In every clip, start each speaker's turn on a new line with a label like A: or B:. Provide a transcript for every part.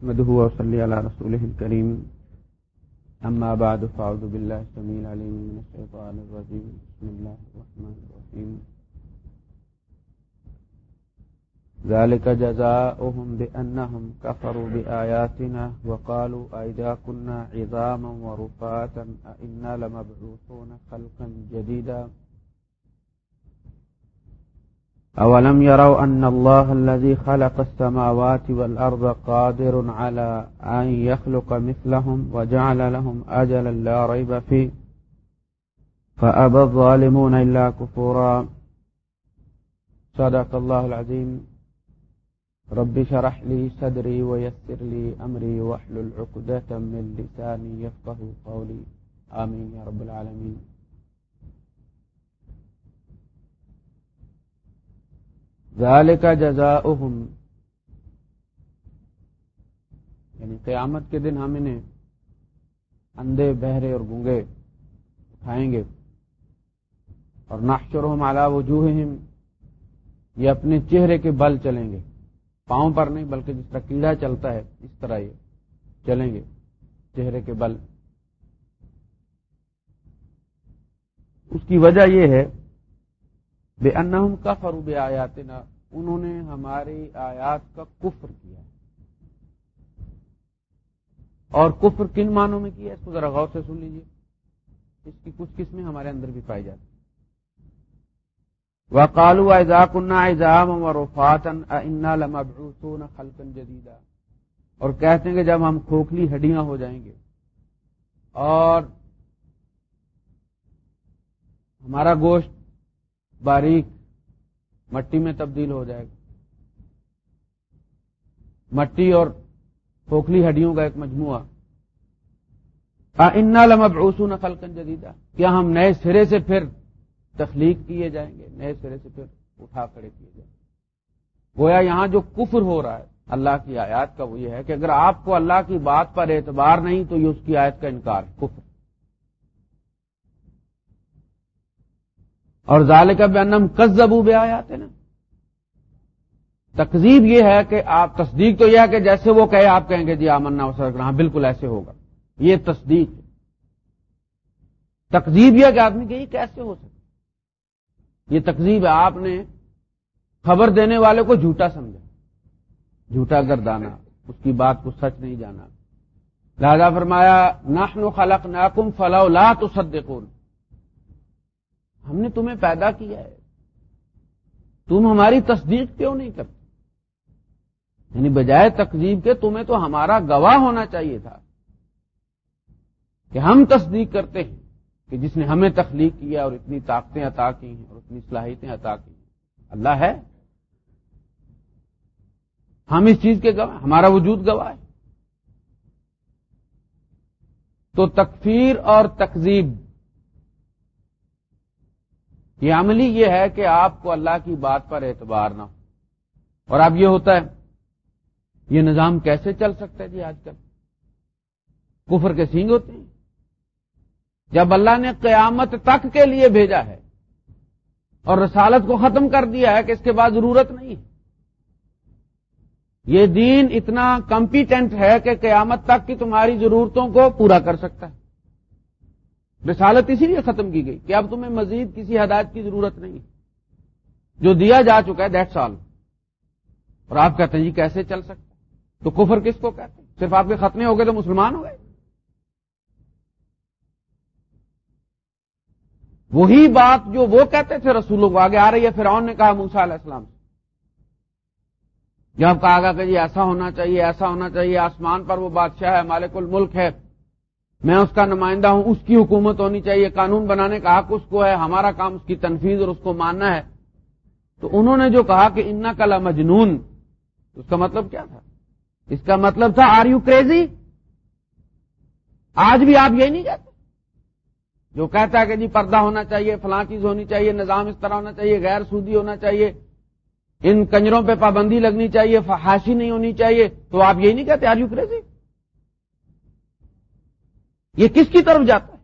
A: نحمده وصلي على رسوله الكريم. أما بعد، فأعوذ بالله السميع العليم من الشيطان الرجيم. بسم الله الرحمن الرحيم. ذلك جزاؤهم بأنهم كفروا بآياتنا وقالوا أئذا كنا عظاما ورفاتا أئنا لمبعوثون خلقا جديدا. أولم يروا أن الله الذي خلق السماوات والأرض قادر على أن يخلق مثلهم وجعل لهم أجلا لا ريب فيه فأبى الظالمون إلا كفورا صدق الله العظيم رب شرح لي صدري ويسر لي أمري وحل العقدة من لساني يفقه قولي آمين يا رب العالمين ذالک جزاؤہم۔ یعنی قیامت کے دن ہم انہیں اندھے، بہرے اور گونگے اٹھائیں گے۔ اور نحشرہم علی وجوہہم، یہ اپنے چہرے کے بل چلیں گے۔ پاؤں پر نہیں، بلکہ جس طرح کیڑا چلتا ہے، اس طرح یہ چلیں گے۔ چہرے کے بل۔ اس کی وجہ یہ ہے، بے انہم کا فروب آیات انہوں نے ہماری آیات کا کفر کیا اور کفر کن معنوں میں کیا اس کو ذرا غور سے سن لیجیے اس کی کچھ قسمیں ہمارے اندر بھی پائی جاتی وقالو ایزاکنا ایزام و رفاتن لمبعوثون خلقا اور کہتے ہیں کہ جب ہم کھوکھلی ہڈیاں ہو جائیں گے اور ہمارا گوشت باریک مٹی میں تبدیل ہو جائے گا۔ مٹی اور کھوکھلی ہڈیوں کا ایک مجموعہ۔ انا لمبعوثون خلقا جدیدہ کیا ہم نئے سرے سے پھر تخلیق کیے جائیں گے؟ نئے سرے سے پھر اٹھا کھڑے کیے جائیں گے۔ گویا یہاں جو کفر ہو رہا ہے، اللہ کی آیات کا وہ یہ ہے کہ اگر آپ کو اللہ کی بات پر اعتبار نہیں تو یہ اس کی آیت کا انکار ہے، کفر۔ اور ظال کا بینم کس زبو بے آیات نا تقزیب یہ ہے کہ آپ تصدیق تو یہ ہے کہ جیسے وہ کہے آپ کہیں گے جی آمنا وسر ہاں بالکل ایسے ہوگا۔ یہ تصدیق تقزیب یہ کہ آدمی کہ یہ کیسے ہو سکتا یہ تقزیب ہے، آپ نے خبر دینے والے کو جھوٹا سمجھا۔ جھوٹا گردانا، اس کی بات کو سچ نہیں جانا۔ لہذا فرمایا، نحن خلق ناکم فلاؤ لا تو ہم نے تمہیں پیدا کیا ہے۔ تم ہماری تصدیق کیوں نہیں کرتے؟ یعنی بجائے تقزیب کے تمہیں تو ہمارا گواہ ہونا چاہیے تھا کہ ہم تصدیق کرتے ہیں کہ جس نے ہمیں تخلیق کیا اور اتنی طاقتیں عطا کی ہیں اور اتنی صلاحیتیں عطا کی ہیں۔ اللہ ہے۔ ہم اس چیز کے گواہ ہمارا وجود گواہ ہے۔ تو تکفیر اور تقزیب یہ عملی یہ ہے کہ آپ کو اللہ کی بات پر اعتبار نہ ہو۔ اور اب یہ ہوتا ہے، یہ نظام کیسے چل سکتا ہے جی آج کل؟ کفر کے سینگ ہوتے ہیں۔ جب اللہ نے قیامت تک کے لیے بھیجا ہے اور رسالت کو ختم کر دیا ہے کہ اس کے بعد ضرورت نہیں ہے۔ یہ دین اتنا کمپیٹنٹ ہے کہ قیامت تک کی تمہاری ضرورتوں کو پورا کر سکتا ہے۔ رسالت اسی لیے ختم کی گئی کہ اب تمہیں مزید کسی ہدایت کی ضرورت نہیں جو دیا جا چکا ہے دیٹ سال۔ اور آپ کہتے ہیں جی کیسے چل سکتا تو کفر کس کو کہتے ہیں؟ صرف آپ کے ختمے ہو گئے تو مسلمان ہو گئے۔ وہی بات جو وہ کہتے تھے رسولوں کو، آگے آ رہی ہے پھر نے کہا موسا علیہ السلام سے۔ جب کہا گا کہ جی ایسا ہونا چاہیے، ایسا ہونا چاہیے، آسمان پر وہ بادشاہ ہے، مالک الملک ہے۔ میں اس کا نمائندہ ہوں، اس کی حکومت ہونی چاہیے، قانون بنانے کا حق اس کو ہے، ہمارا کام اس کی تنفیذ اور اس کو ماننا ہے۔ تو انہوں نے جو کہا کہ انا کلا مجنون، اس کا مطلب کیا تھا؟ اس کا مطلب تھا آر یو کریزی آج بھی آپ یہی نہیں کہتے؟ جو کہتا ہے کہ جی پردہ ہونا چاہیے، فلاں چیز ہونی چاہیے، نظام اس طرح ہونا چاہیے، غیر سودی ہونا چاہیے، ان کنجروں پہ پابندی لگنی چاہیے، فحاشی نہیں ہونی چاہیے، تو آپ یہی نہیں کہتے آر یو کریزی یہ کس کی طرف جاتا ہے؟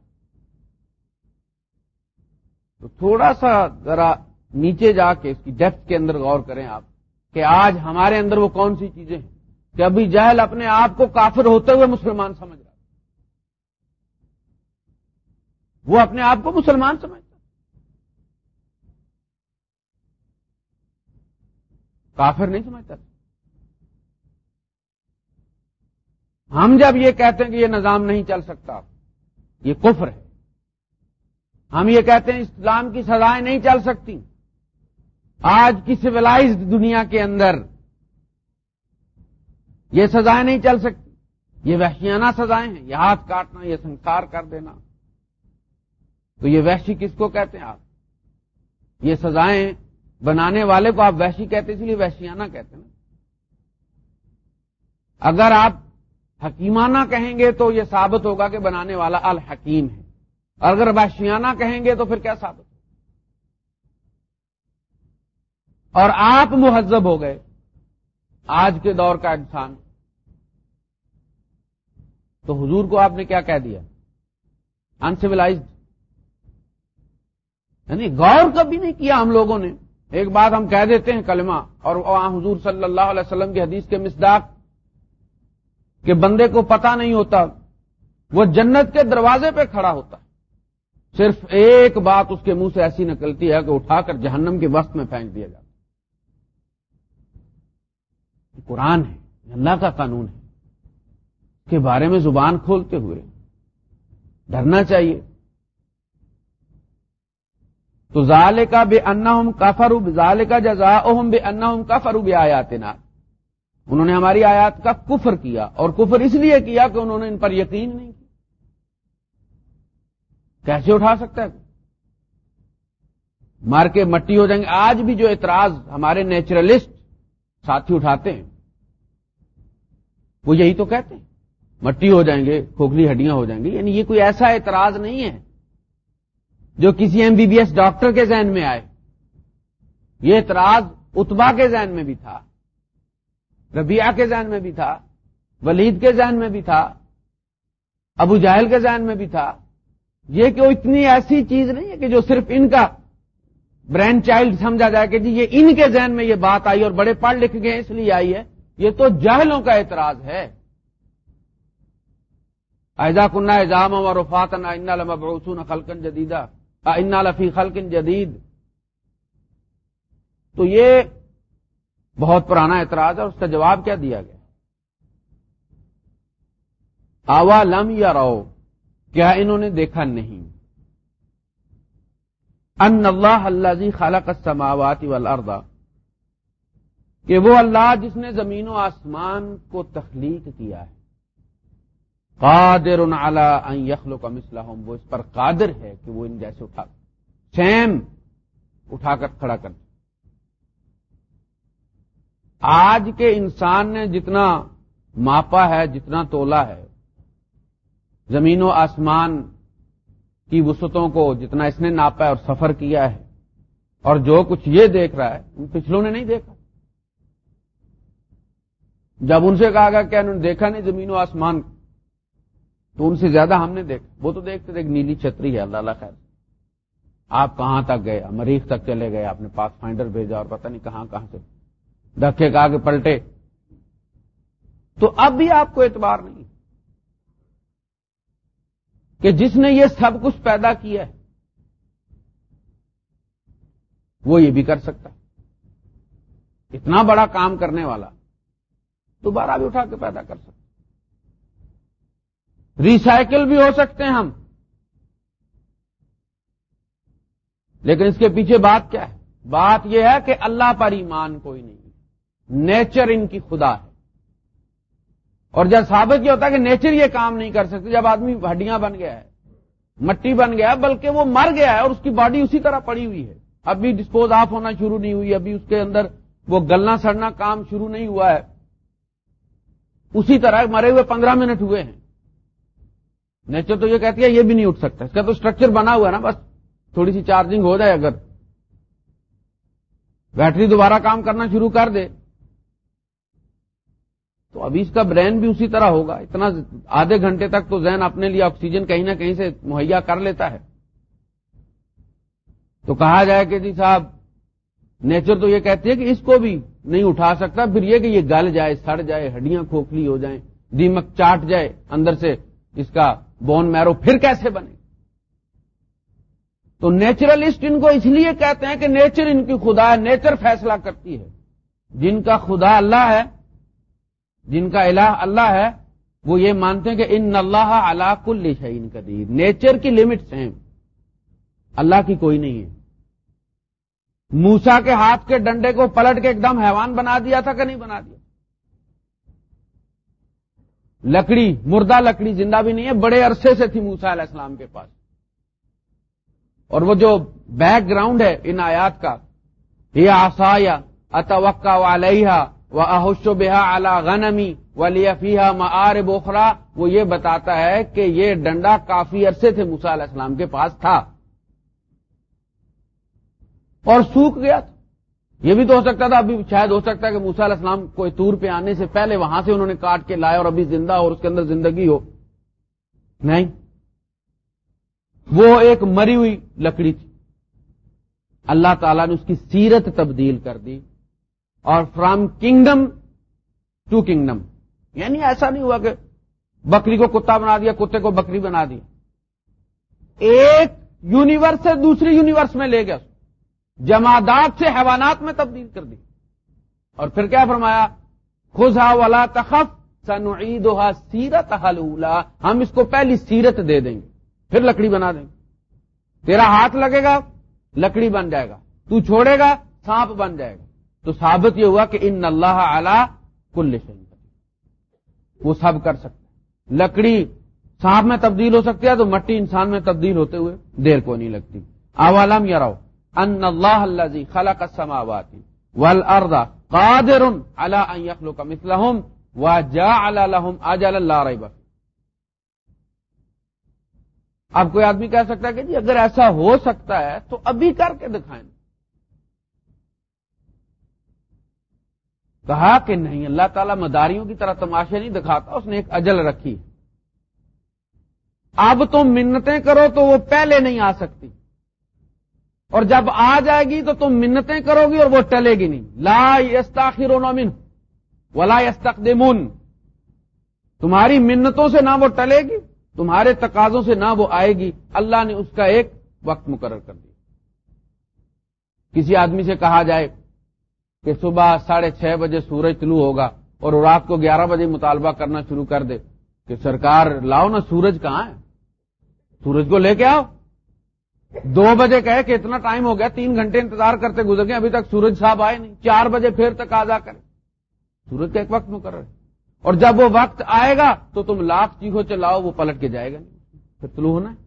A: تو تھوڑا سا ذرا نیچے جا کے اس کی ڈیپتھ کے اندر غور کریں آپ کہ آج ہمارے اندر وہ کون سی چیزیں ہیں کہ ابھی جہل اپنے آپ کو کافر ہوتے ہوئے مسلمان سمجھ رہا وہ اپنے آپ کو مسلمان سمجھتا کافر نہیں سمجھتا۔ ہم جب یہ کہتے ہیں کہ یہ نظام نہیں چل سکتا، یہ کفر ہے۔ ہم یہ کہتے ہیں اسلام کی سزائیں نہیں چل سکتی۔ آج کی سویلائزڈ دنیا کے اندر یہ سزائیں نہیں چل سکتی۔ یہ وحشیانہ سزائیں ہیں۔ یہ ہاتھ کاٹنا، یہ سنسار کر دینا۔ تو یہ وحشی کس کو کہتے ہیں آپ؟ یہ سزائیں بنانے والے کو آپ وحشی کہتے اس لیے وحشیانہ کہتے ہیں۔ اگر آپ حکیمانہ کہیں گے تو یہ ثابت ہوگا کہ بنانے والا الحکیم ہے۔ اگر وحشیانہ کہیں گے تو پھر کیا ثابت اور آپ مہذب ہو گئے۔ آج کے دور کا انسان۔ تو حضور کو آپ نے کیا کہہ دیا؟ انسیولائزڈ یعنی غور کبھی نہیں کیا ہم لوگوں نے۔ ایک بات ہم کہہ دیتے ہیں کلمہ اور حضور صلی اللہ علیہ وسلم کی حدیث کے مصداق کہ بندے کو پتا نہیں ہوتا، وہ جنت کے دروازے پہ کھڑا ہوتا۔ صرف ایک بات اس کے منہ سے ایسی نکلتی ہے کہ اٹھا کر جہنم کے وسط میں پھینک دیا جاتا۔ قرآن ہے اللہ کا قانون ہے۔ کے بارے میں زبان کھولتے ہوئے ڈرنا چاہیے۔ تو ظال کا بے انا ہم کا ظال کا جزا بے انا ہم کا فروب انہوں نے ہماری آیات کا کفر کیا اور کفر اس لیے کیا کہ انہوں نے ان پر یقین نہیں کیا۔ کیسے اٹھا سکتا ہے؟ مار کے مٹی ہو جائیں گے۔ آج بھی جو اعتراض ہمارے نیچرلسٹ ساتھی اٹھاتے ہیں، وہ یہی تو کہتے ہیں۔ مٹی ہو جائیں گے، کھوکھلی ہڈیاں ہو جائیں گی۔ یعنی یہ کوئی ایسا اعتراض نہیں ہے جو کسی M B B S doctor کے ذہن میں آئے۔ یہ اعتراض اتبا کے ذہن میں بھی تھا۔ ربیہ کے ذہن میں بھی تھا، ولید کے ذہن میں بھی تھا، ابو جاہل کے ذہن میں بھی تھا۔ یہ کہ وہ اتنی ایسی چیز نہیں ہے کہ جو صرف ان کا برینڈ چائلڈ سمجھا جائے کہ جی یہ ان کے ذہن میں یہ بات آئی اور بڑے پڑھ لکھ گئے اس لیے آئی ہے، یہ تو جہلوں کا اعتراض ہے۔ ایزا کنہ اجام اور وفات نہ خلقن جدیدہ انا لفی خلقن جدید۔ تو یہ بہت پرانا اعتراض ہے اس کا جواب کیا دیا گیا؟ آوا لم یا رو کیا انہوں نے دیکھا نہیں؟ ان اللہ اللہ جی خالق السماوات والارض، کہ وہ اللہ جس نے زمین و آسمان کو تخلیق کیا ہے۔ قادر علی ان یخلق مثلہم، وہ اس پر قادر ہے کہ وہ ان جیسے اٹھا، سیم اٹھا کر کھڑا کر آج کے انسان نے جتنا ماپا ہے، جتنا تولا ہے، زمین و آسمان کی وسطوں کو جتنا اس نے ناپا ہے اور سفر کیا ہے، اور جو کچھ یہ دیکھ رہا ہے، ان پچھلوں نے نہیں دیکھا۔ جب ان سے کہا گیا کہ انہوں نے دیکھا نہیں زمین و آسمان، تو ان سے زیادہ ہم نے دیکھا۔ وہ تو دیکھتے تھے ایک نیلی چھتری ہے، اللہ اللہ خیر۔ آپ کہاں تک گئے؟ مریخ تک چلے گئے، آپ نے پاس فائنڈر بھیجا اور پتہ نہیں کہاں کہاں سے۔ دھکے کا کے پلٹے۔ تو اب بھی آپ کو اعتبار نہیں کہ جس نے یہ سب کچھ پیدا کیا ہے، وہ یہ بھی کر سکتا۔ اتنا بڑا کام کرنے والا دوبارہ بھی اٹھا کے پیدا کر سکتا۔ ریسائکل بھی ہو سکتے ہیں ہم۔ لیکن اس کے پیچھے بات کیا ہے؟ بات یہ ہے کہ اللہ پر ایمان کوئی نہیں۔ نیچر ان کی خدا ہے۔ اور جب ثابت یہ ہوتا ہے کہ نیچر یہ کام نہیں کر سکتے، جب آدمی ہڈیاں بن گیا ہے، مٹی بن گیا بلکہ وہ مر گیا ہے اور اس کی باڈی اسی طرح پڑی ہوئی ہے۔ اب بھی ڈسپوز آف ہونا شروع نہیں ہوئی، ابھی اس کے اندر وہ گلنا سڑنا کام شروع نہیں ہوا ہے۔ اسی طرح مرے ہوئے پندرہ منٹ ہوئے ہیں۔ نیچر تو یہ کہتی ہے، یہ بھی نہیں اٹھ سکتا۔ اس کا تو اسٹرکچر بنا ہوا ہے نا، بس تھوڑی سی چارجنگ ہو جائے اگر۔ بیٹری دوبارہ کام کرنا شروع کر دے۔ تو ابھی اس کا برین بھی اسی طرح ہوگا۔ اتنا آدھے گھنٹے تک تو ذہن اپنے لیے آکسیجن کہیں نہ کہیں سے مہیا کر لیتا ہے۔ تو کہا جائے کہ جی صاحب، نیچر تو یہ کہتی ہے کہ اس کو بھی نہیں اٹھا سکتا، پھر یہ کہ یہ گل جائے، سڑ جائے، ہڈیاں کھوکھلی ہو جائیں، دیمک چاٹ جائے، اندر سے اس کا بون میرو پھر کیسے بنے؟ تو نیچرلسٹ ان کو اس لیے کہتے ہیں کہ نیچر ان کی خدا ہے، نیچر فیصلہ کرتی ہے۔ جن کا خدا اللہ ہے جن کا الہ اللہ ہے، وہ یہ مانتے ہیں کہ ان اللہ اللہ کل شعین قدیر، نیچر کی لمٹ ہیں۔ اللہ کی کوئی نہیں ہے۔ موسا کے ہاتھ کے ڈنڈے کو پلٹ کے ایک دم حیوان بنا دیا تھا کہ نہیں بنا دیا؟ لکڑی، مردہ لکڑی زندہ بھی نہیں ہے، بڑے عرصے سے تھی موسا علیہ السلام کے پاس۔ اور وہ جو بیک گراؤنڈ ہے ان آیات کا یہ آسایا، اتوقع والیہ و احش و بحا اعلی غنمی ولیفیہ معار بوخرا وہ یہ بتاتا ہے کہ یہ ڈنڈا کافی عرصے تھے موسا علیہ السلام کے پاس تھا۔ اور سوکھ گیا تھا۔ یہ بھی تو ہو سکتا تھا، ابھی شاید ہو سکتا ہے کہ موسا علیہ السلام کوئی تور پہ آنے سے پہلے وہاں سے انہوں نے کاٹ کے لایا اور ابھی زندہ اور اس کے اندر زندگی ہو۔ نہیں۔ وہ ایک مری ہوئی لکڑی تھی۔ اللہ تعالیٰ نے اس کی سیرت تبدیل کر دی۔ اور فرام کنگڈم ٹو کنگڈم۔ یعنی ایسا نہیں ہوا کہ بکری کو کتا بنا دیا، کتے کو بکری بنا دیا۔ ایک یونیورس سے دوسری یونیورس میں لے گیا۔ جمادات سے حیوانات میں تبدیل کر دی۔ اور پھر کیا فرمایا؟ خوشا والا تخف سنعید سیرت حلولا ہم اس کو پہلی سیرت دے دیں گے، پھر لکڑی بنا دیں گے۔ تیرا ہاتھ لگے گا، لکڑی بن جائے گا۔ تو چھوڑے گا، سانپ بن جائے گا۔ تو ثابت یہ ہوا کہ ان اللہ اعلی کل وہ سب کر سکتے لکڑی سانپ میں تبدیل ہو سکتی ہے تو مٹی انسان میں تبدیل ہوتے ہوئے دیر کو نہیں لگتی۔ اوالم یا رو ان اللہ اللہ خلا کا سماوات ول اردا قادر اللہ کا مسلحم و جا الحم آج اللہ اب کوئی آدمی کہہ سکتا ہے کہ جی اگر ایسا ہو سکتا ہے تو ابھی کر کے دکھائیں۔ کہا کہ نہیں، اللہ تعالیٰ مداریوں کی طرح تماشے نہیں دکھاتا، اس نے ایک اجل رکھی۔ اب تم منتیں کرو تو وہ پہلے نہیں آ سکتی۔ اور جب آ جائے گی تو تم منتیں کرو گی اور وہ ٹلے گی نہیں۔ لا یستاخر من ولا یستقدمون۔ تمہاری منتوں سے نہ وہ ٹلے گی، تمہارے تقاضوں سے نہ وہ آئے گی۔ اللہ نے اس کا ایک وقت مقرر کر دیا۔ کسی آدمی سے کہا جائے کہ صبح ساڑھے چھ بجے سورج طلوع ہوگا اور رات کو گیارہ بجے مطالبہ کرنا شروع کر دے کہ سرکار، لاؤ نا سورج کہاں ہے؟ سورج کو لے کے آؤ۔ دو بجے کہے کہ اتنا ٹائم ہو گیا، تین گھنٹے انتظار کرتے گزر گئے، ابھی تک سورج صاحب آئے نہیں۔ چار بجے پھر تک آزا کرے۔ سورج کا ایک وقت مقرر ہے۔ اور جب وہ وقت آئے گا تو تم لاکھ چیخو چلاؤ، وہ پلٹ کے جائے گا نہیں۔ پھر طلوع ہونا ہے۔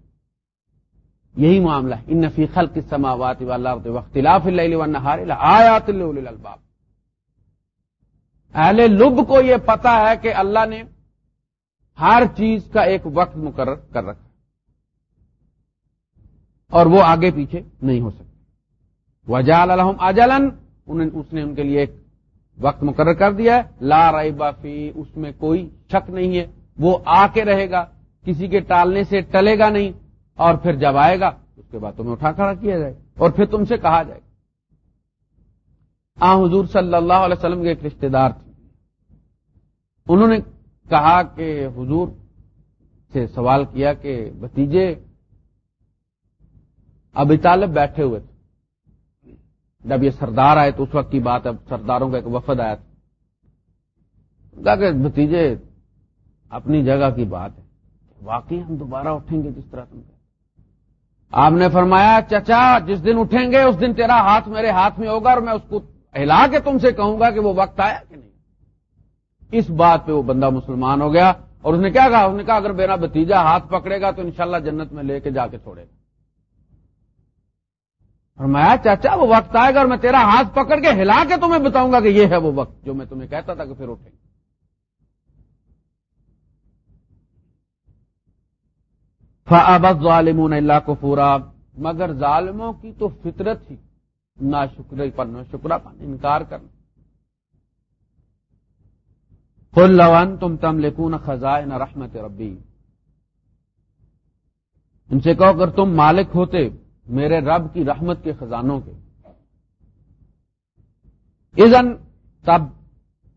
A: یہی معاملہ ہے۔ ان نفی خل سماوات وختلاف آیات الباب اہل لب کو یہ پتا ہے کہ اللہ نے ہر چیز کا ایک وقت مقرر کر رکھا اور وہ آگے پیچھے نہیں ہو سکتے وجال الحم اجلن اس نے ان کے لیے ایک وقت مقرر کر دیا ہے۔ لا رائی بافی اس میں کوئی شک نہیں ہے۔ وہ آ کے رہے گا، کسی کے ٹالنے سے ٹلے گا نہیں۔ اور پھر جب آئے گا، اس کے بعد تمہیں اٹھا کھڑا کیا جائے اور پھر تم سے کہا جائے گا۔ آ، حضور صلی اللہ علیہ وسلم کے ایک رشتے دار تھے۔ انہوں نے کہا کہ حضور سے سوال کیا کہ بتیجے ابھی طالب بیٹھے ہوئے تھے۔ جب یہ سردار آئے تو اس وقت کی بات اب سرداروں کا ایک وفد آیا تھا۔ کہا کہ بتیجے اپنی جگہ کی بات ہے۔ واقعی ہم دوبارہ اٹھیں گے جس طرح تم آپ نے فرمایا، چچا، جس دن اٹھیں گے اس دن تیرا ہاتھ میرے ہاتھ میں ہوگا اور میں اس کو ہلا کے تم سے کہوں گا کہ وہ وقت آیا کہ نہیں۔ اس بات پہ وہ بندہ مسلمان ہو گیا اور اس نے کیا کہا؟ اس نے کہا، اگر میرا بتیجا ہاتھ پکڑے گا تو انشاءاللہ جنت میں لے کے جا کے چھوڑے گا۔ فرمایا چاچا وہ وقت آئے گا اور میں تیرا ہاتھ پکڑ کے ہلا کے تمہیں بتاؤں گا کہ یہ ہے وہ وقت جو میں تمہیں کہتا تھا کہ پھر اٹھیں۔ گے فعبت ظالمون اللہ کو پورا مگر ظالموں کی تو فطرت ہی۔ نہ شکر پر نہ شکرا پر انکار کرنا۔ فل لون تم تم لکون خزائے نہ رحمت ربی ان سے کہو، اگر تم مالک ہوتے میرے رب کی رحمت کے خزانوں کے۔ ازن تب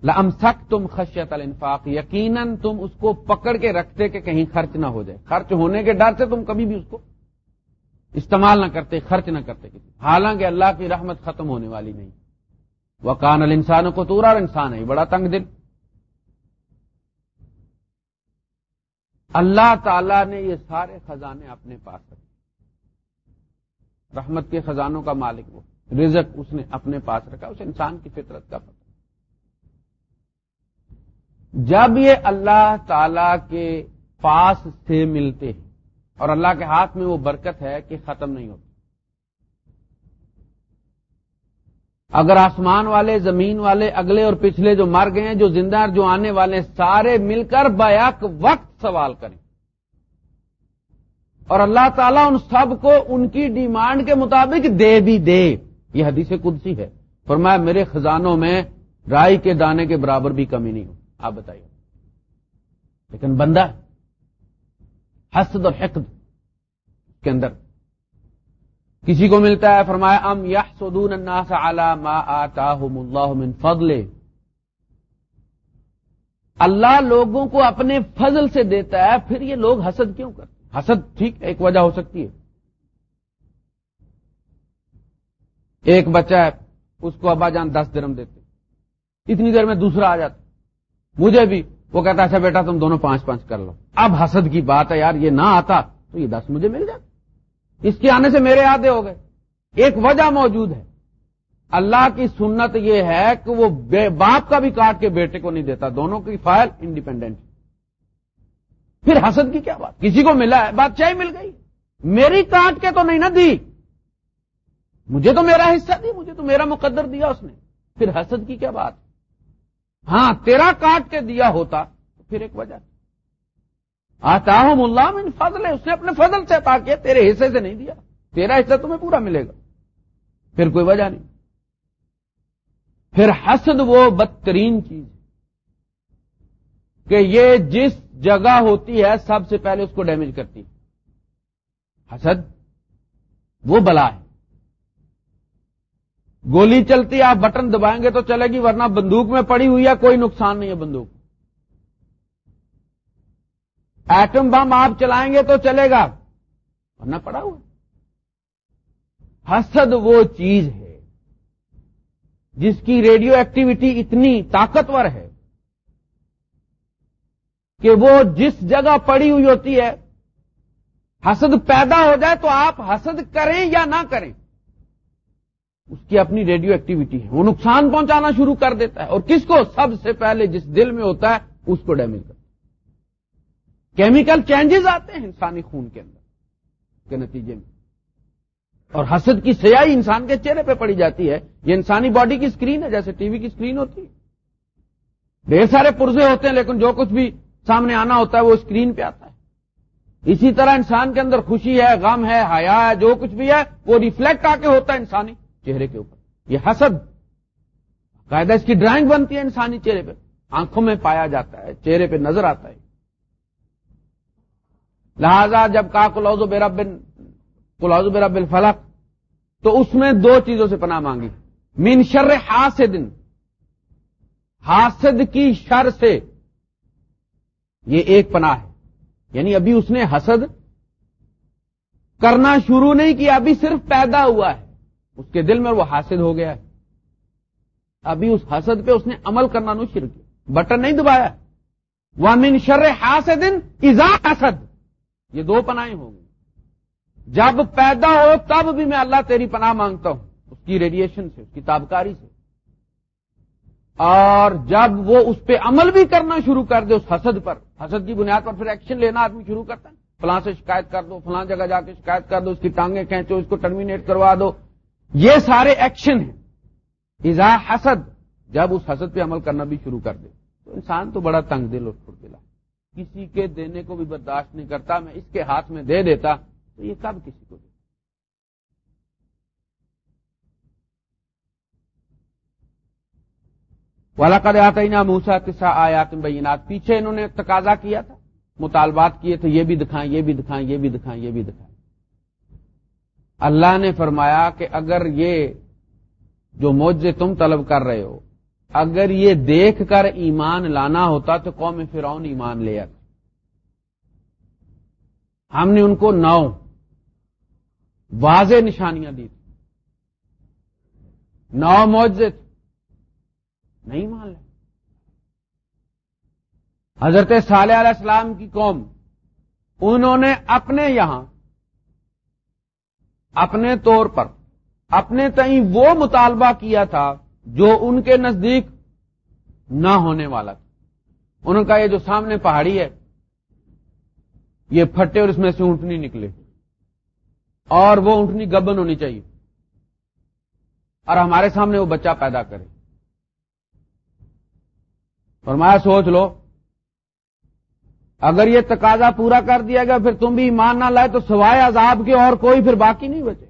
A: لم سک تم خشیت الانفاق یقیناً تم اس کو پکڑ کے رکھتے کہ کہیں خرچ نہ ہو جائے۔ خرچ ہونے کے ڈر سے تم کبھی بھی اس کو استعمال نہ کرتے، خرچ نہ کرتے کسی حالانکہ اللہ کی رحمت ختم ہونے والی نہیں۔ وہ کان ال انسان کو تو انسان ہے بڑا تنگ دل۔ اللہ تعالی نے یہ سارے خزانے اپنے پاس رکھے۔ رحمت کے خزانوں کا مالک وہ، رزق اس نے اپنے پاس رکھا، اس انسان کی فطرت کا پتہ۔ جب یہ اللہ تعالی کے پاس سے ملتے ہیں اور اللہ کے ہاتھ میں وہ برکت ہے کہ ختم نہیں ہوتی۔ اگر آسمان والے، زمین والے، اگلے اور پچھلے جو مر گئے ہیں، جو زندہ جو آنے والے سارے مل کر بیک وقت سوال کریں۔ اور اللہ تعالیٰ ان سب کو ان کی ڈیمانڈ کے مطابق دے بھی دے۔ یہ حدیث قدسی ہے۔ فرمایا، میرے خزانوں میں رائی کے دانے کے برابر بھی کمی نہیں ہو آپ بتائیے۔ لیکن بندہ حسد اور حقد کے اندر کسی کو ملتا ہے، فرمایا، ام یا سدون ما آتاہم اللہ من فضل۔ اللہ لوگوں کو اپنے فضل سے دیتا ہے، پھر یہ لوگ حسد کیوں کرتے حسد ٹھیک، ایک وجہ ہو سکتی ہے۔ ایک بچہ ہے، اس کو ابا جان دس درم دیتے اتنی دیر میں دوسرا آ جاتا مجھے بھی۔ وہ کہتا اچھا بیٹا، تم دونوں پانچ پانچ کر لو۔ اب حسد کی بات ہے یار، یہ نہ آتا تو یہ دس مجھے مل جاتا اس کے آنے سے میرے آدھے ہو گئے۔ ایک وجہ موجود ہے۔ اللہ کی سنت یہ ہے کہ وہ باپ کا بھی کاٹ کے بیٹے کو نہیں دیتا، دونوں کی فائل انڈیپینڈنٹ پھر حسد کی کیا بات؟ کسی کو ملا ہے، بادشاہی مل گئی۔ میری کاٹ کے تو نہیں نہ دی۔ مجھے تو میرا حصہ دی مجھے تو میرا مقدر دیا اس نے۔ پھر حسد کی کیا بات؟ ہاں تیرا کاٹ کے دیا ہوتا تو پھر ایک وجہ۔ آتا ہوں اللہ من فضل ہے اس نے اپنے فضل سے عطا کیا، تیرے حصے سے نہیں دیا۔ تیرا حصہ تمہیں پورا ملے گا۔ پھر کوئی وجہ نہیں۔ پھر حسد وہ بدترین چیز کہ یہ جس جگہ ہوتی ہے، سب سے پہلے اس کو ڈیمیج کرتی حسد، وہ بلا ہے۔ گولی چلتی آپ بٹن دبائیں گے تو چلے گی، ورنہ بندوق میں پڑی ہوئی ہے، کوئی نقصان نہیں ہے بندوق. ایٹم بم آپ چلائیں گے تو چلے گا، ورنہ پڑا ہوا. حسد وہ چیز ہے جس کی ریڈیو ایکٹیویٹی اتنی طاقتور ہے کہ وہ جس جگہ پڑی ہوئی ہوتی ہے، حسد پیدا ہو جائے تو آپ حسد کریں یا نہ کریں. اس کی اپنی ریڈیو ایکٹیویٹی ہے۔ وہ نقصان پہنچانا شروع کر دیتا ہے۔ اور کس کو؟ سب سے پہلے جس دل میں ہوتا ہے، اس کو ڈیمیج کرتا ہے۔ کیمیکل چینجز آتے ہیں انسانی خون کے اندر، کے نتیجے میں۔ اور حسد کی سیاہی انسان کے چہرے پہ پڑی جاتی ہے۔ یہ انسانی باڈی کی اسکرین ہے، جیسے ٹی وی کی اسکرین ہوتی ہے۔ ڈھیر سارے پرزے ہوتے ہیں، لیکن جو کچھ بھی سامنے آنا ہوتا ہے، وہ اسکرین پہ آتا ہے۔ اسی طرح انسان کے اندر خوشی ہے، غم ہے، حیا ہے، جو کچھ بھی ہے، وہ ریفلیکٹ آ کے ہوتا ہے انسانی۔ چہرے کے اوپر۔ یہ حسد قاعدہ اس کی ڈرائنگ بنتی ہے انسانی چہرے پہ۔ آنکھوں میں پایا جاتا ہے، چہرے پہ نظر آتا ہے۔ لہذا جب کا کلوز بیرا بن کلوز بیرا بن فلک تو اس میں دو چیزوں سے پناہ مانگی۔ مین شر حاسد حاسد کی شر سے یہ ایک پناہ ہے۔ یعنی ابھی اس نے حسد کرنا شروع نہیں کیا، ابھی صرف پیدا ہوا ہے۔ اس کے دل میں وہ حاصل ہو گیا ہے۔ ابھی اس حسد پہ اس نے عمل کرنا نہیں شروع کیا بٹن نہیں دبایا۔ وہ من شر حاسد ایزا حسد۔ یہ دو پناہیں ہوں گی۔ جب پیدا ہو تب بھی میں اللہ تیری پناہ مانگتا ہوں۔ اس کی ریڈیشن سے، اس کی تابکاری سے۔ اور جب وہ اس پہ عمل بھی کرنا شروع کر دے اس حسد پر۔ حسد کی بنیاد پر پھر ایکشن لینا آدمی شروع کرتا ہے۔ فلاں سے شکایت کر دو، فلاں جگہ جا کے شکایت کر دو، اس کی ٹانگیں کھینچو، اس کو ٹرمینیٹ کروا دو۔ یہ سارے ایکشن ہیں۔ ازا حسد، جب اس حسد پہ عمل کرنا بھی شروع کر دے۔ تو انسان تو بڑا تنگ دل اور چھوٹ دلا۔ کسی کے دینے کو بھی برداشت نہیں کرتا، میں اس کے ہاتھ میں دے دیتا، تو یہ کب کسی کو دے؟ والا کر آتا ہی موسا کسا آیا بینات پیچھے انہوں نے تقاضا کیا تھا، مطالبات کیے تھے، یہ بھی دکھائیں، یہ بھی دکھائیں، یہ بھی دکھائیں، یہ بھی دکھائیں۔ اللہ نے فرمایا کہ اگر یہ جو موجے تم طلب کر رہے ہو، اگر یہ دیکھ کر ایمان لانا ہوتا تو قوم فرعون ایمان لے آتا۔ ہم نے ان کو نو واضح نشانیاں دی تھی نو معجزے تھے۔ نہیں مان لے۔ حضرت صالح علیہ السلام کی قوم، انہوں نے اپنے یہاں اپنے طور پر اپنے تئیں وہ مطالبہ کیا تھا جو ان کے نزدیک نہ ہونے والا تھا۔ ان کا یہ جو سامنے پہاڑی ہے، یہ پھٹے اور اس میں سے اونٹنی نکلے۔ اور وہ اونٹنی گبن ہونی چاہیے۔ اور ہمارے سامنے وہ بچہ پیدا کرے۔ فرمایا، سوچ لو اگر یہ تقاضا پورا کر دیا گیا پھر تم بھی ایمان نہ لائے تو سوائے عذاب کے اور کوئی پھر باقی نہیں بچے۔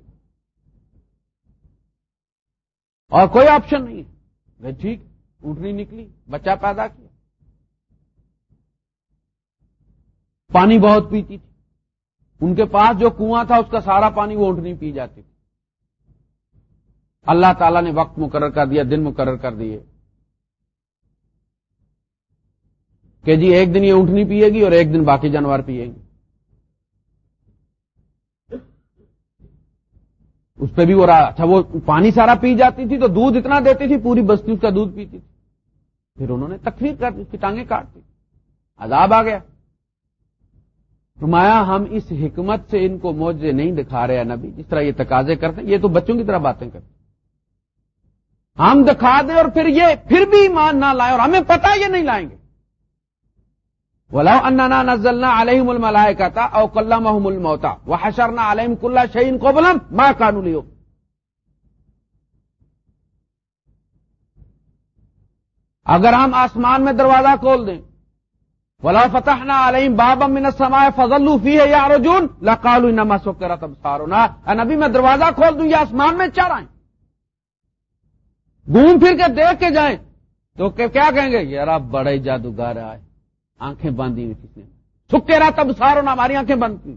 A: اور کوئی آپشن نہیں ہے۔ ٹھیک، اونٹنی نکلی، بچہ پیدا کیا۔ پانی بہت پیتی تھی۔ ان کے پاس جو کنواں تھا، اس کا سارا پانی وہ اونٹنی پی جاتی تھی۔ اللہ تعالیٰ نے وقت مقرر کر دیا، دن مقرر کر دیے۔ کہ جی ایک دن یہ اونٹنی پیے گی اور ایک دن باقی جانور پیے گی۔ اس پہ بھی وہ رہا اچھا وہ پانی سارا پی جاتی تھی تو دودھ اتنا دیتی تھی، پوری بستی اس کا دودھ پیتی تھی۔ پھر انہوں نے تکفیر کر دی اس کی ٹانگیں کاٹ دی۔ عذاب آ گیا۔ فرمایا، ہم اس حکمت سے ان کو موجے نہیں دکھا رہے ہیں نبی، جس طرح یہ تقاضے کرتے ہیں، یہ تو بچوں کی طرح باتیں کرتے ہم دکھا دیں اور پھر یہ پھر بھی ایمان نہ لائیں اور ہمیں پتا یہ نہیں لائیں گے۔ اننا نزلنا علیہم الملائکتا او کلمہم الموتا وحشرنا علیہم کل شہین قبلا ما کانو لیو اگر ہم آسمان میں دروازہ کھول دیں ولا فتحنا علیہم بابا من السماء فضلوا فیہ یا لقالوا انما سکرت ابصارنا. نبی، میں دروازہ کھول دوں یا آسمان میں چار آئیں؟ گھوم پھر کے دیکھ کے جائیں۔ تو کیا کہیں گے؟ یار آپ بڑے جادوگر آئے آنکھیں باندھی ہوئی کس نے۔ سکے رہا تب ساروں ہماری آنکھیں بند تھی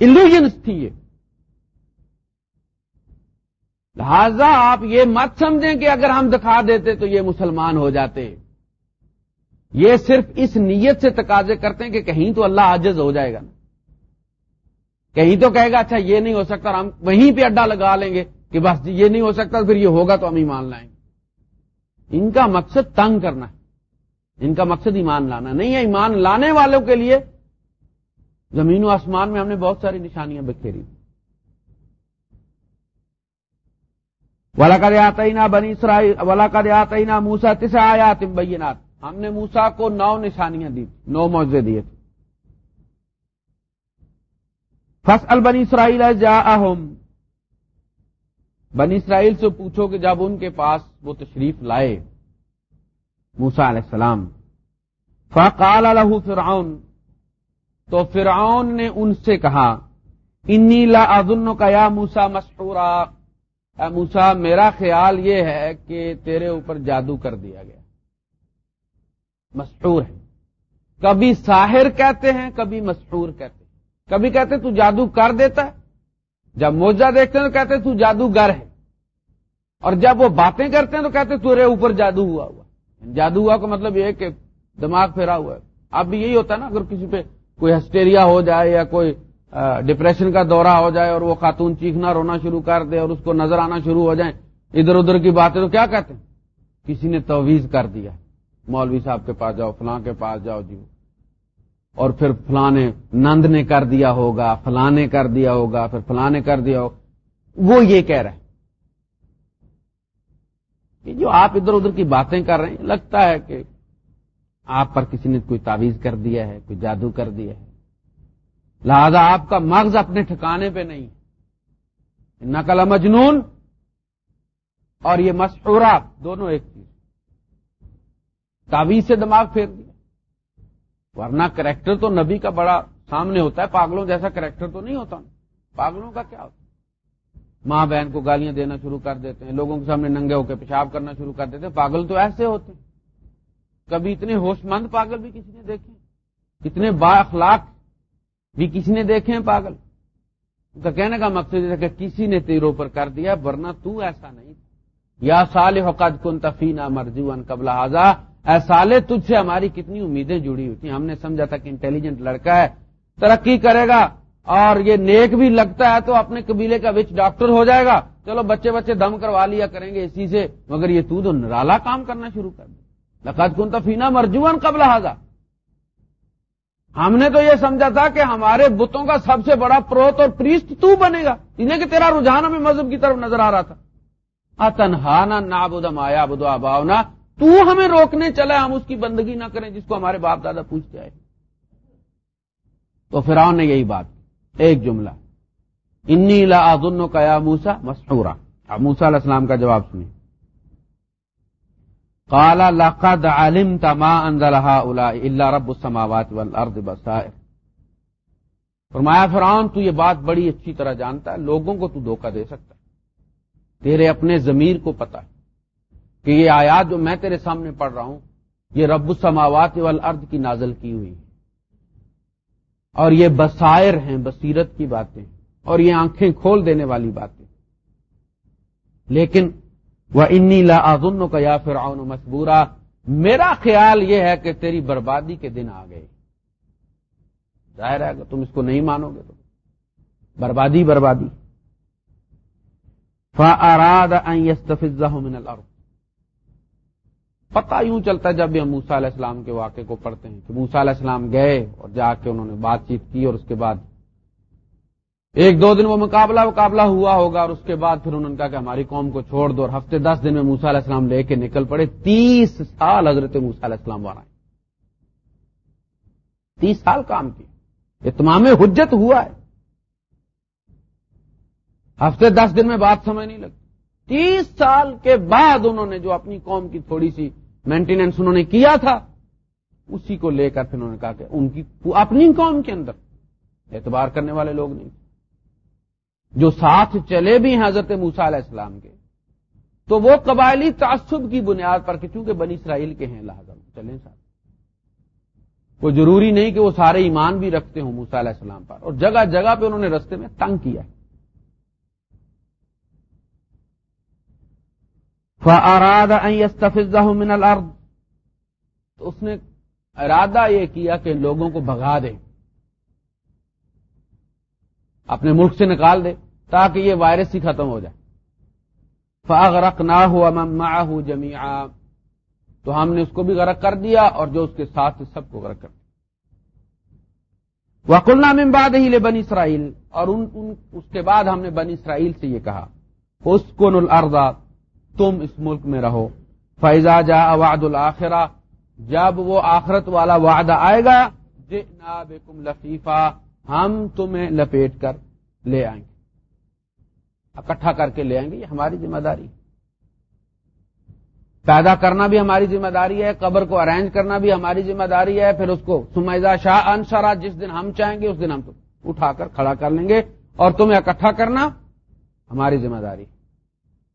A: الوژنس تھی یہ۔ لہذا آپ یہ مت سمجھیں کہ اگر ہم دکھا دیتے تو یہ مسلمان ہو جاتے۔ یہ صرف اس نیت سے تقاضے کرتے ہیں کہ کہیں تو اللہ عاجز ہو جائے گا۔ نا کہیں تو کہے گا اچھا یہ نہیں ہو سکتا اور ہم وہیں پہ اڈا لگا لیں گے کہ بس جی، یہ نہیں ہو سکتا، پھر یہ ہوگا تو ہم ایمان لائیں۔ گے ان کا مقصد تنگ کرنا ہے۔ ان کا مقصد ایمان لانا نہیں ہے، ایمان لانے والوں کے لیے زمین و آسمان میں ہم نے بہت ساری نشانیاں بکھیری۔ ولا کا ریاتینا بنی اسرائیل ولا کا موسا تسا آیا تم بینات ہم نے موسا کو نو نشانیاں دی، نو موزے دیے۔ تھے فصل بنی اسرائیل جا بنی اسرائیل سے پوچھو کہ جب ان کے پاس وہ تشریف لائے موسا علیہ السلام۔ فقال له فرعون، تو فرعون نے ان سے کہا انی لا اظن کا یا موسا مسحورا موسا میرا خیال یہ ہے کہ تیرے اوپر جادو کر دیا گیا۔ مسحور ہے۔ کبھی ساحر کہتے ہیں، کبھی مسحور کہتے ہیں۔ کبھی کہتے تو جادو کر دیتا ہے جب موجہ دیکھتے ہیں تو کہتے تو جادوگر ہے اور جب وہ باتیں کرتے ہیں تو کہتے تیرے اوپر جادو ہوا ہوا جادو ہوا کا مطلب یہ ہے کہ دماغ پھیرا ہوا ہے۔ اب بھی یہی ہوتا ہے نا، اگر کسی پہ کوئی ہسٹیریا ہو جائے یا کوئی ڈپریشن کا دورہ ہو جائے اور وہ خاتون چیخنا، رونا شروع کر دے اور اس کو نظر آنا شروع ہو جائیں، ادھر ادھر کی باتیں تو کیا کہتے ہیں؟ کسی نے توویز کر دیا، مولوی صاحب کے پاس جاؤ، فلاں کے پاس جاؤ جی۔ اور پھر فلاں نے نند نے کر دیا ہوگا، فلاں نے کر دیا ہوگا، پھر فلاں نے کر دیا ہوگا وہ یہ کہہ رہے ہیں کہ جو آپ ادھر ادھر کی باتیں کر رہے ہیں، لگتا ہے کہ آپ پر کسی نے کوئی تعویذ کر دیا ہے، کوئی جادو کر دیا ہے۔ لہذا آپ کا مغز اپنے ٹھکانے پہ نہیں۔ نقل مجنون اور یہ مسورہ دونوں ایک چیز۔ تعویذ سے دماغ پھیر دیا۔ ورنہ کریکٹر تو نبی کا بڑا سامنے ہوتا ہے، پاگلوں جیسا کریکٹر تو نہیں ہوتا۔ پاگلوں کا کیا ہوتا ماں بہن کو گالیاں دینا شروع کر دیتے ہیں، لوگوں کے سامنے ننگے ہو کے پیشاب کرنا شروع کر دیتے ہیں۔ پاگل تو ایسے ہوتے ہیں۔ کبھی اتنے ہوش مند پاگل بھی کسی نے دیکھے کتنے با اخلاق بھی کسی نے دیکھے ہیں پاگل؟ ان کا کہنے کا مقصد ہے کہ کسی نے تیروں پر کر دیا، ورنہ تو ایسا نہیں یا سال حقد کن تفینا مرجو قبل حاضا اے سالے تجھ سے ہماری کتنی امیدیں جڑی ہوئی تھیں؟ ہم نے سمجھا تھا کہ انٹیلیجنٹ لڑکا ہے، ترقی کرے گا۔ اور یہ نیک بھی لگتا ہے تو اپنے قبیلے کا وچ ڈاکٹر ہو جائے گا۔ چلو بچے بچے دم کروا لیا کریں گے اسی سے، مگر یہ تو تو نرالا کام کرنا شروع کر دے۔ لقد کن تفینا مرجوان قبل حاضا ہم نے تو یہ سمجھا تھا کہ ہمارے بتوں کا سب سے بڑا پروت اور پریسٹ تو بنے گا۔ انہیں کہ تیرا رجحان ہمیں مذہب کی طرف نظر آ رہا تھا۔ تنہا نہ نابودم آیا بدو باؤنا تو ہمیں روکنے چلے، ہم اس کی بندگی نہ کریں جس کو ہمارے باپ دادا پوچھتے آئے۔ تو فرعون نے یہی بات کی۔ ایک جملہ۔ انی لا کا یا موسا مسورا موسا علیہ السلام کا جواب سنی کالا لقد علم تما انزلہ اللہ رب السماوات والارض بسائر فرمایا، فرعون، تو یہ بات بڑی اچھی طرح جانتا ہے، لوگوں کو تو دھوکہ دے سکتا ہے۔ تیرے اپنے ضمیر کو پتا ہے کہ یہ آیات جو میں تیرے سامنے پڑھ رہا ہوں، یہ رب السماوات والارض کی نازل کی ہوئی ہے اور یہ بسائر ہیں، بصیرت کی باتیں، اور یہ آنکھیں کھول دینے والی باتیں۔ لیکن وہ انی لا کا یا پھر مسبورا میرا خیال یہ ہے کہ تیری بربادی کے دن آ گئے۔ ظاہر ہے تم اس کو نہیں مانو گے تو۔ بربادی بربادی۔ فاراد من الارض پتا یوں چلتا ہے جب ہم موسا علیہ السلام کے واقعے کو پڑھتے ہیں کہ موسا علیہ السلام گئے اور جا کے انہوں نے بات چیت کی اور اس کے بعد ایک دو دن وہ مقابلہ مقابلہ ہوا ہوگا اور اس کے بعد پھر انہوں نے کہا کہ ہماری قوم کو چھوڑ دو اور ہفتے دس دن میں موسا علیہ السلام لے کے نکل پڑے۔ تیس سال حضرت موسا علیہ السلام وہاں تیس سال کام کی یہ تمام حجت ہوا ہے۔ ہفتے دس دن میں بات سمجھ نہیں لگتی۔ تیس سال کے بعد انہوں نے جو اپنی قوم کی تھوڑی سی مینٹیننس انہوں نے کیا تھا، اسی کو لے کر پھر انہوں نے کہا کہ ان کی اپنی قوم کے اندر اعتبار کرنے والے لوگ نہیں۔ جو ساتھ چلے بھی ہیں حضرت موسا علیہ السلام کے، تو وہ قبائلی تعصب کی بنیاد پر کہ چونکہ بنی اسرائیل کے ہیں، لہٰذا چلیں ساتھ۔ کوئی ضروری نہیں کہ وہ سارے ایمان بھی رکھتے ہوں موسا علیہ السلام پر۔ اور جگہ جگہ پہ انہوں نے رستے میں تنگ کیا۔ ہے فاراد من الارض تو اس نے ارادہ یہ کیا کہ لوگوں کو بھگا دے، اپنے ملک سے نکال دے تاکہ یہ وائرس ہی ختم ہو جائے۔ فاغرق نہ ہوا مما تو ہم نے اس کو بھی غرق کر دیا اور جو اس کے ساتھ سب کو غرق کر دیا۔ وکلنا ممباد ہی لے بنی اسرائیل اور ان ان، اس کے بعد ہم نے بنی اسرائیل سے یہ کہا اس کو تم اس ملک میں رہو۔ فیضا جا اواد الآخرہ جب وہ آخرت والا وعدہ آئے گا بکم لفیفہ ہم تمہیں لپیٹ کر لے آئیں گے۔ اکٹھا کر کے لے آئیں گے، یہ ہماری ذمہ داری۔ پیدا کرنا بھی ہماری ذمہ داری ہے، قبر کو ارینج کرنا بھی ہماری ذمہ داری ہے، پھر اس کو سمیزا شاہ انسرا جس دن ہم چاہیں گے، اس دن ہم اٹھا کر کھڑا کر لیں گے اور تمہیں اکٹھا کرنا ہماری ذمہ داری ہے۔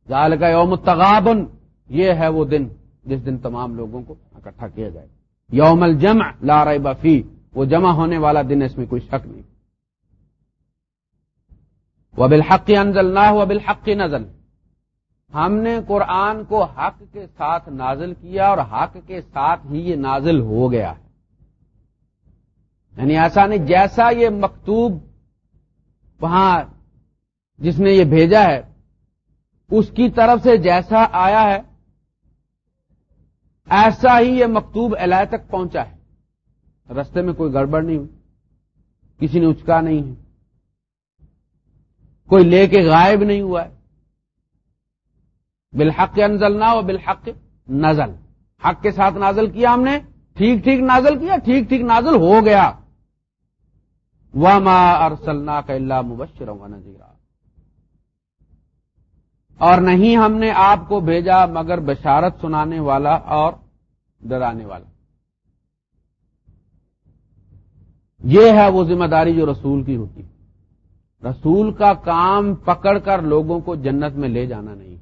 A: ظال کا یوم تغابن، یہ ہے وہ دن جس دن تمام لوگوں کو اکٹھا کیا جائے۔ یوم الجمع، لا ریب فی وہ جمع ہونے والا دن اس میں کوئی شک نہیں۔ وہ بالحق انزل نہ ہوا بالحق نزل۔ ہم نے قرآن کو حق کے ساتھ نازل کیا اور حق کے ساتھ ہی یہ نازل ہو گیا۔ ہے یعنی ایسا نہیں، جیسا یہ مکتوب وہاں جس نے یہ بھیجا ہے اس کی طرف سے جیسا آیا ہے، ایسا ہی یہ مکتوب الہ تک پہنچا ہے۔ رستے میں کوئی گڑبڑ نہیں ہوئی، کسی نے اچکا نہیں ہے۔ کوئی لے کے غائب نہیں ہوا ہے۔ بالحق انزل نہ ہو بالحق نزل۔ حق کے ساتھ نازل کیا ہم نے؟ ٹھیک ٹھیک نازل کیا، ٹھیک ٹھیک نازل ہو گیا۔ وما ارسلنا کا اللہ مبشر نذیرہ اور نہیں ہم نے آپ کو بھیجا مگر بشارت سنانے والا اور ڈرانے والا۔ یہ ہے وہ ذمہ داری جو رسول کی ہوتی۔ رسول کا کام پکڑ کر لوگوں کو جنت میں لے جانا نہیں۔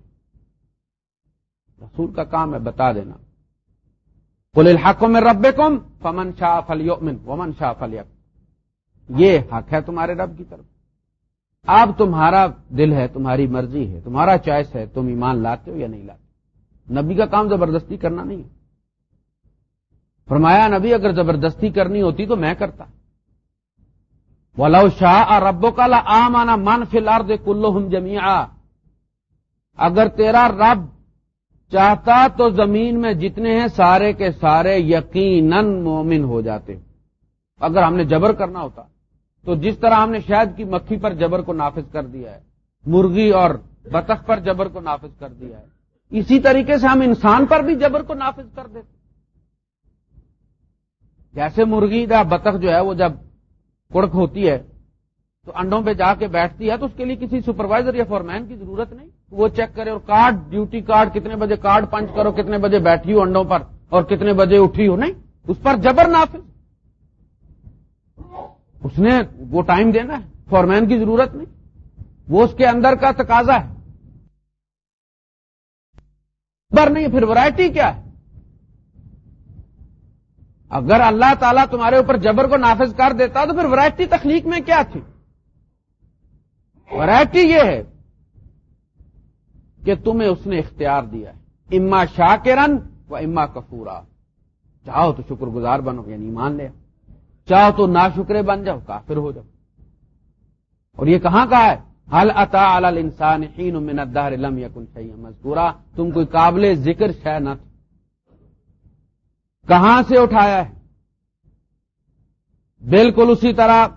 A: رسول کا کام ہے بتا دینا۔ کل الحق میں رب کم فمن شاہ فلی ومن شاہ فلی یہ حق ہے تمہارے رب کی طرف۔ اب تمہارا دل ہے، تمہاری مرضی ہے، تمہارا چوائس ہے، تم ایمان لاتے ہو یا نہیں لاتے نبی کا کام زبردستی کرنا نہیں فرمایا، نبی اگر زبردستی کرنی ہوتی تو میں کرتا۔ ولو شاہ ربو کا لا من فی الارض کلو جمیا اگر تیرا رب چاہتا تو زمین میں جتنے ہیں سارے کے سارے یقیناً مومن ہو جاتے۔ اگر ہم نے جبر کرنا ہوتا۔ تو جس طرح ہم نے شاید کی مکھی پر جبر کو نافذ کر دیا ہے، مرغی اور بطخ پر جبر کو نافذ کر دیا ہے، اسی طریقے سے ہم انسان پر بھی جبر کو نافذ کر دیتے جیسے مرغی یا بطخ جو ہے، وہ جب کڑک ہوتی ہے، تو انڈوں پہ جا کے بیٹھتی ہے، تو اس کے لیے کسی سپروائزر یا فورمین کی ضرورت نہیں۔ وہ چیک کرے اور کارڈ، ڈیوٹی کارڈ، کتنے بجے کارڈ پنچ کرو، کتنے بجے بیٹھی ہو انڈوں پر اور کتنے بجے اٹھی ہو، نہیں، اس پر جبر نافذ۔ اس نے وہ ٹائم دینا ہے، فورمین کی ضرورت نہیں۔ وہ اس کے اندر کا تقاضا ہے۔ بر نہیں، پھر ورائٹی کیا ہے؟ اگر اللہ تعالیٰ تمہارے اوپر جبر کو نافذ کر دیتا تو پھر ورائٹی تخلیق میں کیا تھی؟ ورائٹی یہ ہے کہ تمہیں اس نے اختیار دیا ہے۔ اما شاکرن و اما کفورا۔ چاہو تو شکر گزار بنو یعنی مان لے۔ چاہو تو نا شکرے بن جاؤ، کافر ہو جاؤ۔ اور یہ کہاں کا ہے؟ حل اتا انسان من الدہر لم یکن شیئا مذکورا۔ تم کوئی قابل ذکر شہ نہ کہاں سے اٹھایا ہے؟ بالکل اسی طرح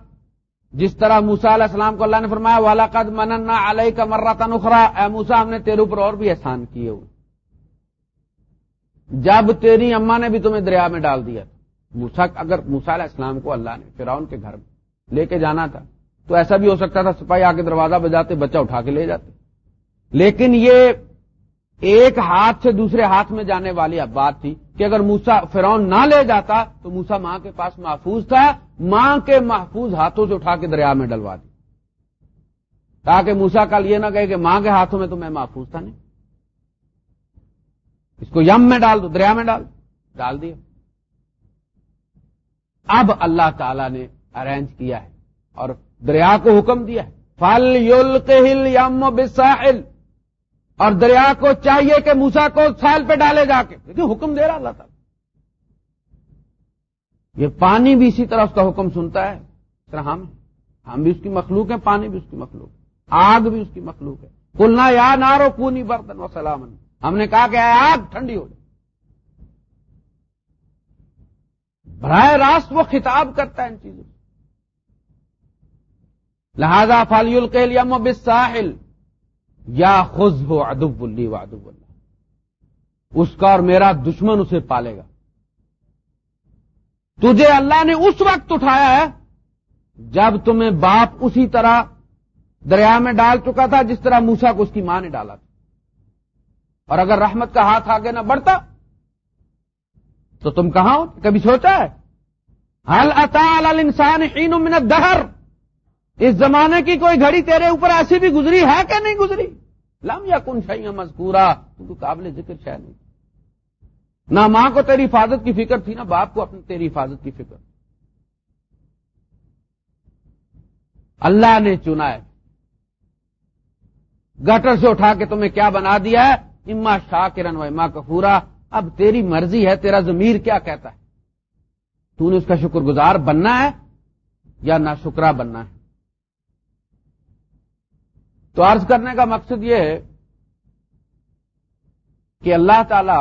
A: جس طرح موسا علیہ السلام کو اللہ نے فرمایا والا قد مننا علیہ کا مرہ تنخرا اے موسا ہم نے تیرے اوپر اور بھی احسان کیے ہوئے۔ جب تیری اما نے بھی تمہیں دریا میں ڈال دیا تھا۔ موسا اگر موسا علیہ السلام کو اللہ نے فراؤن کے گھر میں لے کے جانا تھا، تو ایسا بھی ہو سکتا تھا سپاہی آ کے دروازہ بجاتے، بچہ اٹھا کے لے جاتے۔ لیکن یہ ایک ہاتھ سے دوسرے ہاتھ میں جانے والی اب بات تھی کہ اگر موسا فرون نہ لے جاتا تو موسا ماں کے پاس محفوظ تھا، ماں کے محفوظ ہاتھوں سے اٹھا کے دریا میں ڈلوا دی۔ تاکہ موسا کل یہ نہ کہے کہ ماں کے ہاتھوں میں تو میں محفوظ تھا نہیں۔ اس کو یم میں ڈال دو، دریا میں ڈال ڈال دیا۔ اب اللہ تعالی نے ارینج کیا ہے اور دریا کو حکم دیا ہے۔ فل یل یم بساحل اور دریا کو چاہیے کہ موسا کو سائل پہ ڈالے جا کے۔ لیکن حکم دے رہا اللہ تعالیٰ۔ یہ پانی بھی اسی طرح اس کا حکم سنتا ہے۔ طرح ہم ہم بھی اس کی مخلوق ہیں، پانی بھی اس کی مخلوق ہے۔ آگ بھی اس کی مخلوق ہے۔ کلنا یا نارو کونی برتن و سلامن ہم نے کہا کہ آگ ٹھنڈی ہو جائے۔ براہ راست وہ خطاب کرتا ہے ان چیزوں لہذا فالی القیلیم بساحل یا خز ہو ادب بلی و ادب اللہ اس کا اور میرا دشمن اسے پالے گا۔ تجھے اللہ نے اس وقت اٹھایا ہے جب تمہیں باپ اسی طرح دریا میں ڈال چکا تھا جس طرح موسا کو اس کی ماں نے ڈالا تھا۔ اور اگر رحمت کا ہاتھ آگے نہ بڑھتا تو تم کہاں ہو؟ کبھی سوچا ہے؟ حل اتا انسان من دہر اس زمانے کی کوئی گھڑی تیرے اوپر ایسی بھی گزری ہے کہ نہیں گزری؟ لم یا کن شاہیاں مذکورا، تو قابل ذکر شاید نہیں۔ نہ ماں کو تیری حفاظت کی فکر تھی، نہ باپ کو اپنی تیری حفاظت کی فکر۔ اللہ نے چنا ہے۔ گٹر سے اٹھا کے تمہیں کیا بنا دیا ہے؟ اما شاہ کرن و اما کفورا اب تیری مرضی ہے، تیرا ضمیر کیا کہتا ہے؟ تو نے اس کا شکر گزار بننا ہے یا نہ شکرا بننا ہے؟ تو عرض کرنے کا مقصد یہ ہے کہ اللہ تعالی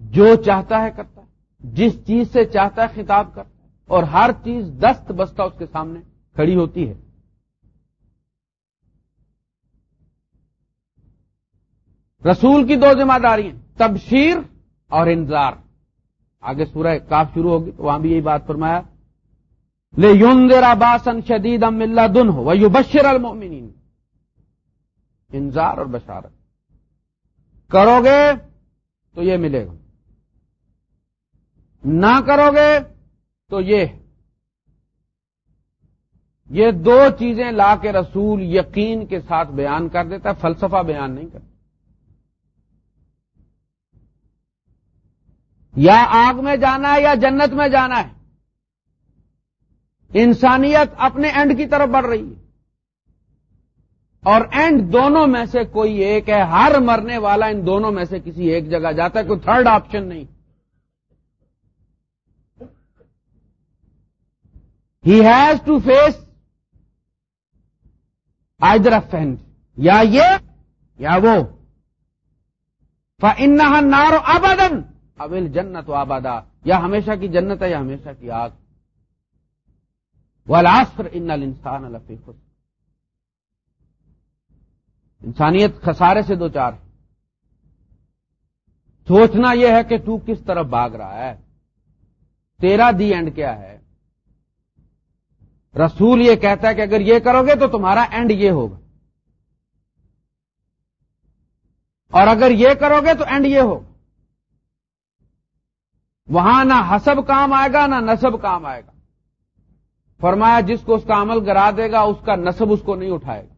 A: جو چاہتا ہے کرتا ہے، جس چیز سے چاہتا ہے خطاب کرتا ہے، اور ہر چیز دست بستہ اس کے سامنے کھڑی ہوتی ہے۔ رسول کی دو ذمہ داری ہیں، تبشیر اور انتظار آگے سورہ کاف شروع ہوگی، تو وہاں بھی یہی بات فرمایا۔ لے یون دیرا باسن شدید ام اللہ دن ہو وہ بشر المومنین انذار اور بشارت۔ کرو گے تو یہ ملے گا۔ نہ کرو گے تو یہ۔ یہ دو چیزیں لا کے رسول یقین کے ساتھ بیان کر دیتا ہے فلسفہ بیان نہیں کرتا۔ یا آگ میں جانا ہے یا جنت میں جانا ہے۔ انسانیت اپنے اینڈ کی طرف بڑھ رہی ہے۔ اور اینڈ دونوں میں سے کوئی ایک ہے، ہر مرنے والا ان دونوں میں سے کسی ایک جگہ جاتا ہے، کوئی تھرڈ آپشن نہیں۔ He has to face either friend یا یہ یا وہ۔ ان نارو آبادن اول جنت و آبادا، یا ہمیشہ کی جنت ہے یا ہمیشہ کی آگ۔ والعصر، ان الانسان لفی خود انسانیت خسارے سے دو چار سوچنا یہ ہے کہ تو کس طرف بھاگ رہا ہے۔ تیرا دی اینڈ کیا ہے؟ رسول یہ کہتا ہے کہ اگر یہ کرو گے تو تمہارا اینڈ یہ ہوگا۔ اور اگر یہ کرو گے تو اینڈ یہ ہوگا۔ وہاں نہ حسب کام آئے گا، نہ نصب کام آئے گا۔ فرمایا، جس کو اس کا عمل گرا دے گا، اس کا نصب اس کو نہیں اٹھائے گا۔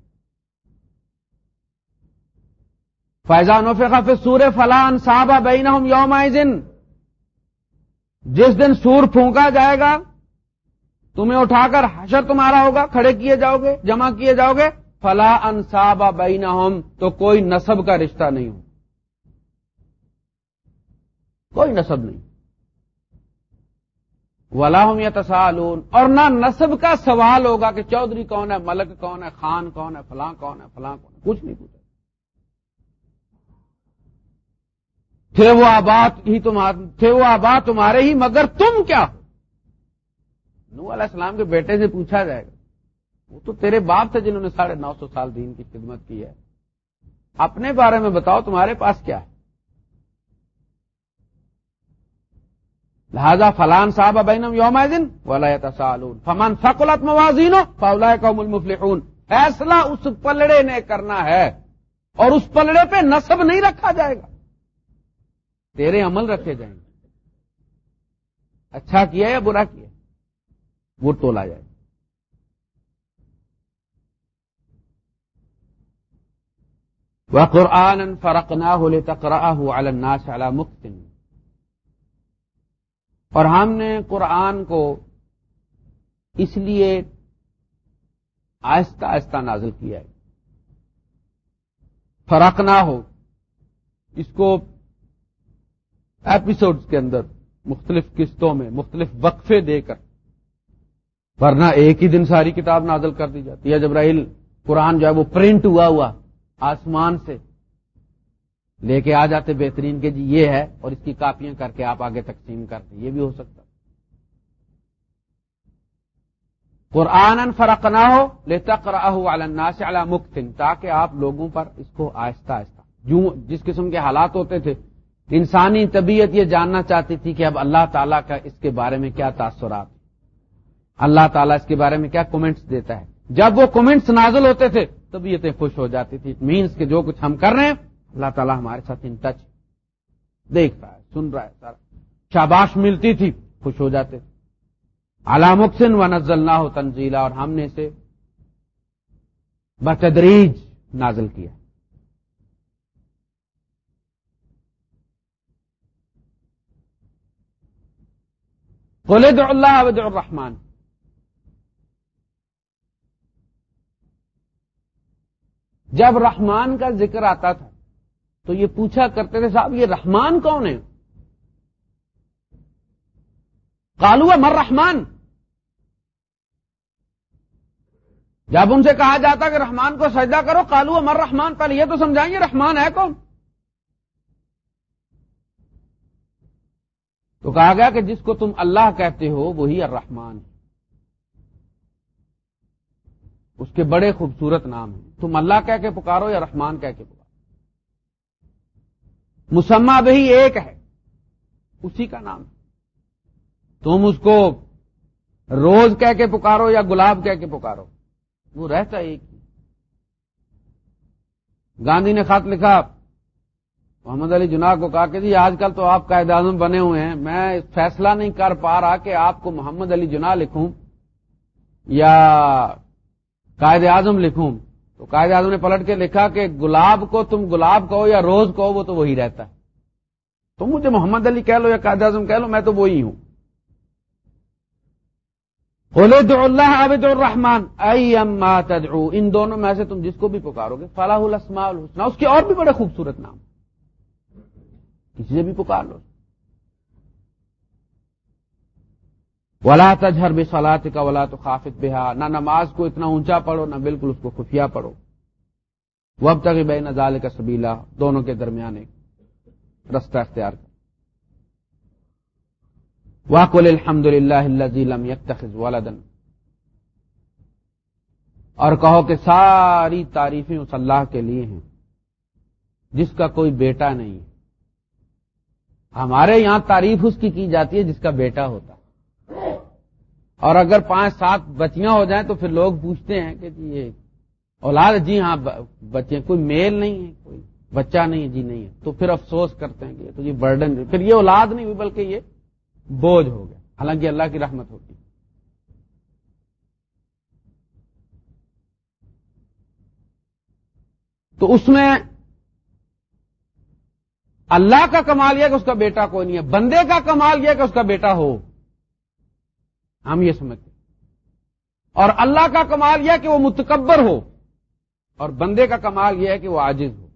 A: فیضان پھر سور فلان صاحبہ بین یوم دن جس دن سور پھونکا جائے گا، تمہیں اٹھا کر حشر تمہارا ہوگا، کھڑے کیے جاؤ گے، جمع کیے جاؤ گے۔ فلا انصاب بین تو کوئی نصب کا رشتہ نہیں ہو۔ کوئی نصب نہیں۔ ولاحم یا تسالون اور نہ نصب کا سوال ہوگا کہ چودھری کون ہے، ملک کون ہے، خان کون ہے، فلاں کون ہے، فلاں کون ہے، کچھ نہیں پوچھا۔ تھے وہ آباد ہی تمہارے تھے وہ آباد تمہارے ہی، مگر تم کیا ہو؟ نو علیہ السلام کے بیٹے سے پوچھا جائے گا۔ وہ تو تیرے باپ تھے جنہوں نے ساڑھے نو سو سال دین کی خدمت کی ہے۔ اپنے بارے میں بتاؤ تمہارے پاس کیا ہے؟ لہذا فلان صاحب ابینم یوم دن ولا تسالون فمن فکلت موازین فولا قوم المفلحون. فیصلہ اس پلڑے نے کرنا ہے اور اس پلڑے پہ نصب نہیں رکھا جائے گا. تیرے عمل رکھے جائیں گے. اچھا کیا یا برا کیا وہ تولا جائے وہ قرآن فرق نہ ہو لے تکرا ہو الناس علی مفت اور ہم نے قرآن کو اس لیے آہستہ آہستہ نازل کیا ہے۔ فرق نہ ہو۔ اس کو ایپیسوڈز کے اندر مختلف قسطوں میں مختلف وقفے دے کر، ورنہ ایک ہی دن ساری کتاب نازل کر دی جاتی ہے۔ جبرائیل قرآن جو ہے وہ پرنٹ ہوا ہوا آسمان سے۔ لے کے آ جاتے بہترین کہ جی یہ ہے، اور اس کی کاپیاں کر کے آپ آگے تقسیم کرتے یہ بھی ہو سکتا قرآن فرق نہ ہو لے تک مختن تاکہ آپ لوگوں پر اس کو آہستہ آہستہ، جو جس قسم کے حالات ہوتے تھے، انسانی طبیعت یہ جاننا چاہتی تھی کہ اب اللہ تعالیٰ کا اس کے بارے میں کیا تاثرات اللہ تعالیٰ اس کے بارے میں کیا کومنٹس دیتا ہے۔ جب وہ کومنٹس نازل ہوتے تھے، طبیعتیں خوش ہو جاتی تھی مینس کہ جو کچھ ہم کر رہے ہیں اللہ تعالیٰ ہمارے ساتھ ان ٹچ دیکھ رہا ہے، سن رہا ہے سارا۔ شاباش ملتی تھی، خوش ہو جاتے۔ علامکسن و نزل نہ ہو تنزیلا، اور ہم نے اسے بتدریج نازل کیا۔ بولے دو اللہ عبد الرحمان جب رحمان کا ذکر آتا تھا تو یہ پوچھا کرتے تھے، صاحب، یہ رحمان کون ہے کالو مر رحمان۔ جب ان سے کہا جاتا کہ رحمان کو سجدہ کرو کالو مر رحمان۔ پہلے یہ تو سمجھائیں گے، رحمان ہے کون؟ تو کہا گیا کہ جس کو تم اللہ کہتے ہو، وہی الرحمان ہے اس کے بڑے خوبصورت نام ہیں۔ تم اللہ کہہ کے پکارو یا رحمان کہہ کے پکارو؟ مسمہ بہی ایک ہے۔ اسی کا نام۔ تم اس کو روز کہہ کے پکارو یا گلاب کہہ کے پکارو۔ وہ رہتا ایک ہی۔ گاندھی نے خط لکھا، محمد علی جناح کو کہا کہ جی آج کل تو آپ قائد اعظم بنے ہوئے ہیں۔ میں فیصلہ نہیں کر پا رہا کہ آپ کو محمد علی جناح لکھوں یا قائد اعظم لکھوں۔ تو قائد اعظم نے پلٹ کے لکھا کہ گلاب کو تم گلاب کہو یا روز کہو، وہ تو وہی رہتا ہے۔ تم مجھے محمد علی کہہ لو یا قائد اعظم کہہ لو، میں تو وہی ہوں۔ اللہ عبد الرحمان تدعو۔ ان دونوں میں سے تم جس کو بھی پکارو گے، فلاح الاسماء الحسنہ اس کے اور بھی بڑے خوبصورت نام۔ کسی سے بھی پکار لو۔ ولا تجہر بھی سلاد کا ولا تو خافت بہا نہ نماز کو اتنا اونچا پڑھو نہ بالکل اس کو خفیہ پڑھو۔ وہ اب تک بے نظال کا سبیلا دونوں کے درمیان ایک رستہ اختیار کر۔ واقل الحمد للہ ضلع ولدن اور کہو کہ ساری تعریفیں اس اللہ کے لیے ہیں، جس کا کوئی بیٹا نہیں۔ ہمارے یہاں تعریف اس کی کی جاتی ہے جس کا بیٹا ہوتا اور اگر پانچ سات بچیاں ہو جائیں تو پھر لوگ پوچھتے ہیں کہ جی یہ اولاد جی ہاں بچے کوئی میل نہیں ہے، کوئی بچہ نہیں ہے جی نہیں ہے۔ تو پھر افسوس کرتے ہیں کہ تو یہ برڈن پھر یہ اولاد نہیں ہوئی، بلکہ یہ بوجھ ہو گیا۔ حالانکہ اللہ کی رحمت ہوتی تو اس میں اللہ کا کمال یہ کہ اس کا بیٹا کوئی نہیں ہے۔ بندے کا کمال یہ کہ اس کا بیٹا ہو۔ ہم یہ سمجھتے اور اللہ کا کمال یہ کہ وہ متکبر ہو، اور بندے کا کمال یہ ہے کہ وہ عاجز ہو۔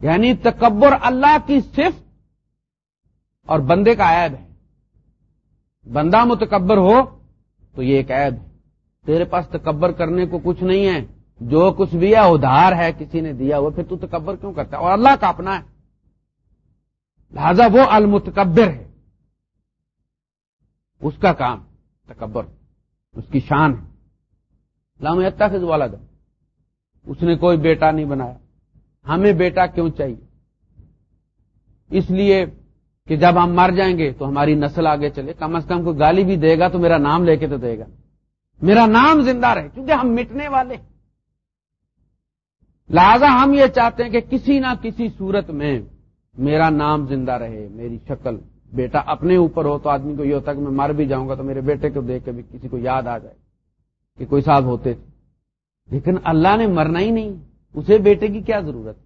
A: یعنی تکبر اللہ کی صرف اور بندے کا عیب ہے۔ بندہ متکبر ہو تو یہ ایک عیب ہے۔ تیرے پاس تکبر کرنے کو کچھ نہیں ہے، جو کچھ بھی ہے، ادھار ہے، کسی نے دیا وہ پھر تو تکبر کیوں کرتا ہے؟ اور اللہ کا اپنا ہے۔ لہذا وہ المتکبر ہے۔ اس کا کام، تکبر، اس کی شان۔ ہے لام سے والا دم اس نے کوئی بیٹا نہیں بنایا۔ ہمیں بیٹا کیوں چاہیے؟ اس لیے کہ جب ہم مر جائیں گے تو ہماری نسل آگے چلے۔ کم از کم کوئی گالی بھی دے گا تو میرا نام لے کے تو دے گا۔ میرا نام زندہ رہے کیونکہ ہم مٹنے والے۔ لہذا ہم یہ چاہتے ہیں کہ کسی نہ کسی صورت میں میرا نام زندہ رہے، میری شکل۔ بیٹا اپنے اوپر ہو تو آدمی کو یہ ہوتا ہے کہ میں مر بھی جاؤں گا تو میرے بیٹے کو دیکھ کے بھی کسی کو یاد آ جائے کہ کوئی صاحب ہوتے تھے۔ لیکن اللہ نے مرنا ہی نہیں، اسے بیٹے کی کیا ضرورت؟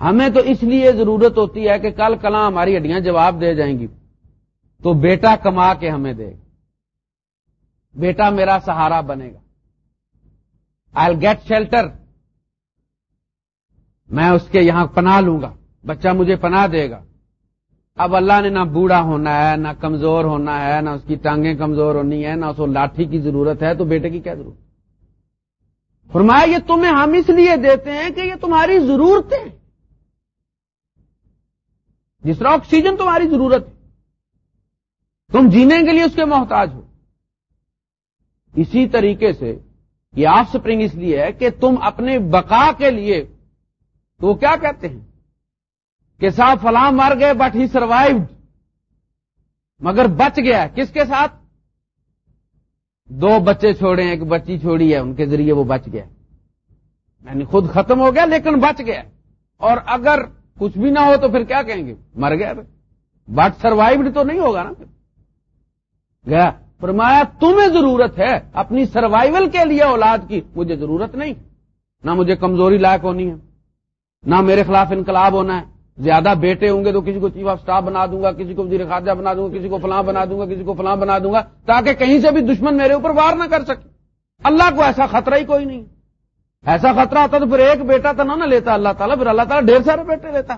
A: ہمیں تو اس لیے ضرورت ہوتی ہے کہ کل کلا ہماری ہڈیاں جواب دے جائیں گی۔ تو بیٹا کما کے ہمیں دے۔ گا بیٹا میرا سہارا بنے گا۔ آئی گیٹ شیلٹر میں اس کے یہاں پناہ لوں گا۔ بچہ مجھے پناہ دے گا۔ اب اللہ نے نہ بوڑھا ہونا ہے، نہ کمزور ہونا ہے، نہ اس کی ٹانگیں کمزور ہونی ہے نہ اس کو لاٹھی کی ضرورت ہے، تو بیٹے کی کیا ضرورت؟ فرمایا، یہ تمہیں ہم اس لیے دیتے ہیں کہ یہ تمہاری ضرورتیں جس طرح آکسیجن تمہاری ضرورت ہے۔ تم جینے کے لیے اس کے محتاج ہو۔ اسی طریقے سے یہ آف سپرنگ اس لیے ہے کہ تم اپنے بقا کے لیے تو کیا کہتے ہیں؟ کہ صاحب فلاں مر گئے بٹ ہی سروائوڈ مگر بچ گیا کس کے ساتھ؟ دو بچے چھوڑے ایک بچی چھوڑی ہے، ان کے ذریعے وہ بچ گیا یعنی خود ختم ہو گیا لیکن بچ گیا اور اگر کچھ بھی نہ ہو تو پھر کیا کہیں گے؟ مر گیا بٹ سروائوڈ تو نہیں ہوگا نا پھر. گیا. فرمایا، تمہیں ضرورت ہے اپنی سروائول کے لیے اولاد کی. مجھے ضرورت نہیں. نہ مجھے کمزوری لائق ہونی ہے. نہ میرے خلاف انقلاب ہونا ہے. زیادہ بیٹے ہوں گے تو کسی کو چیف آف اسٹاف بنا دوں گا، کسی کو وزیر خارجہ بنا دوں گا، کسی کو فلاں بنا دوں گا، کسی کو فلاں بنا دوں گا، تاکہ کہیں سے بھی دشمن میرے اوپر وار نہ کر سکے۔ اللہ کو ایسا خطرہ ہی کوئی نہیں۔ ایسا خطرہ ہوتا تو پھر ایک بیٹا تو نہ لیتا اللہ تعالیٰ، پھر اللہ تعالیٰ ڈھیر سارے بیٹے لیتا۔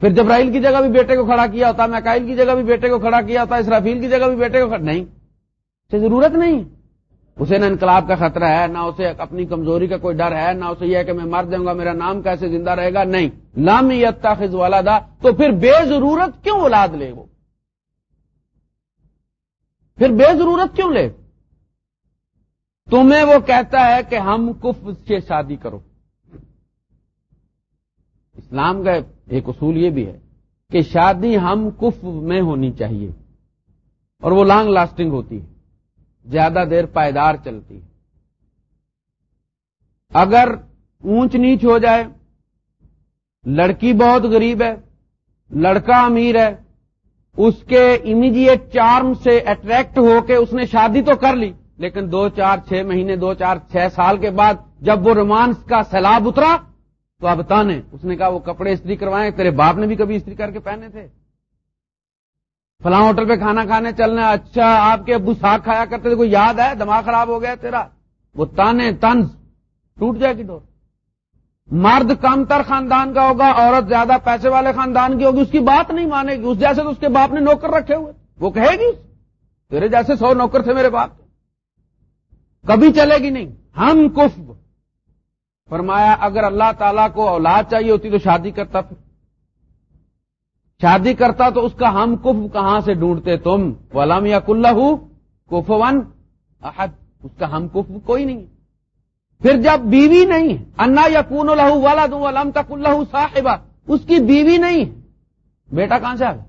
A: پھر جبرائیل کی جگہ بھی بیٹے کو کھڑا کیا ہوتا، میکائل کی جگہ بھی بیٹے کو کھڑا کیا ہوتا، اسرافیل کی جگہ بھی بیٹے کو کھڑا نہیں، اسے ضرورت نہیں۔ اسے نہ انقلاب کا خطرہ ہے، نہ اسے اپنی کمزوری کا کوئی ڈر ہے، نہ اسے یہ کہ میں مر جاؤں گا، میرا نام کیسے زندہ رہے گا؟ نہیں۔ لام خز والا دا تو پھر بے ضرورت کیوں اولاد لے وہ؟ پھر بے ضرورت کیوں لے؟ تمہیں وہ کہتا ہے کہ ہم کف سے شادی کرو۔ اسلام کا ایک اصول یہ بھی ہے کہ شادی ہم کف میں ہونی چاہیے اور وہ لانگ لاسٹنگ ہوتی ہے۔ زیادہ دیر پائیدار چلتی ہے۔ اگر اونچ نیچ ہو جائے، لڑکی بہت غریب ہے، لڑکا امیر ہے، اس کے امیڈیٹ چارم سے اٹریکٹ ہو کے اس نے شادی تو کر لی، لیکن دو چار چھ مہینے، دو چار چھ سال کے بعد جب وہ رومانس کا سیلاب اترا، تو اب تانے، اس نے کہا وہ کپڑے استری کروائے تیرے باپ نے بھی کبھی استری کر کے پہنے تھے۔ فلاں ہوٹل پہ کھانا کھانے چلنا اچھا آپ کے ابو ساگ کھایا کرتے تھے، کوئی یاد ہے؟ دماغ خراب ہو گیا تیرا۔ وہ تانے تنز ٹوٹ جائے گی ڈور۔ مرد کم تر خاندان کا ہوگا، عورت زیادہ پیسے والے خاندان کی ہوگی، اس کی بات نہیں مانے گی۔ اس جیسے تو اس کے باپ نے نوکر رکھے ہوئے۔ وہ کہے گی، تیرے جیسے سو نوکر تھے میرے باپ۔ کبھی چلے گی نہیں۔ ہم کف فرمایا، اگر اللہ تعالیٰ کو اولاد چاہیے ہوتی تو شادی کرتا پھر۔ شادی کرتا تو اس کا ہم کف کہاں سے ڈھونڈتے تم؟ ولم یا کلو کف ون احد اس کا ہم کف کوئی نہیں۔ پھر جب بیوی نہیں، انا یا کون لہو والا دوں علم تک اللہ صاحبہ۔ اس کی بیوی نہیں۔ بیٹا کہاں سے آ گیا؟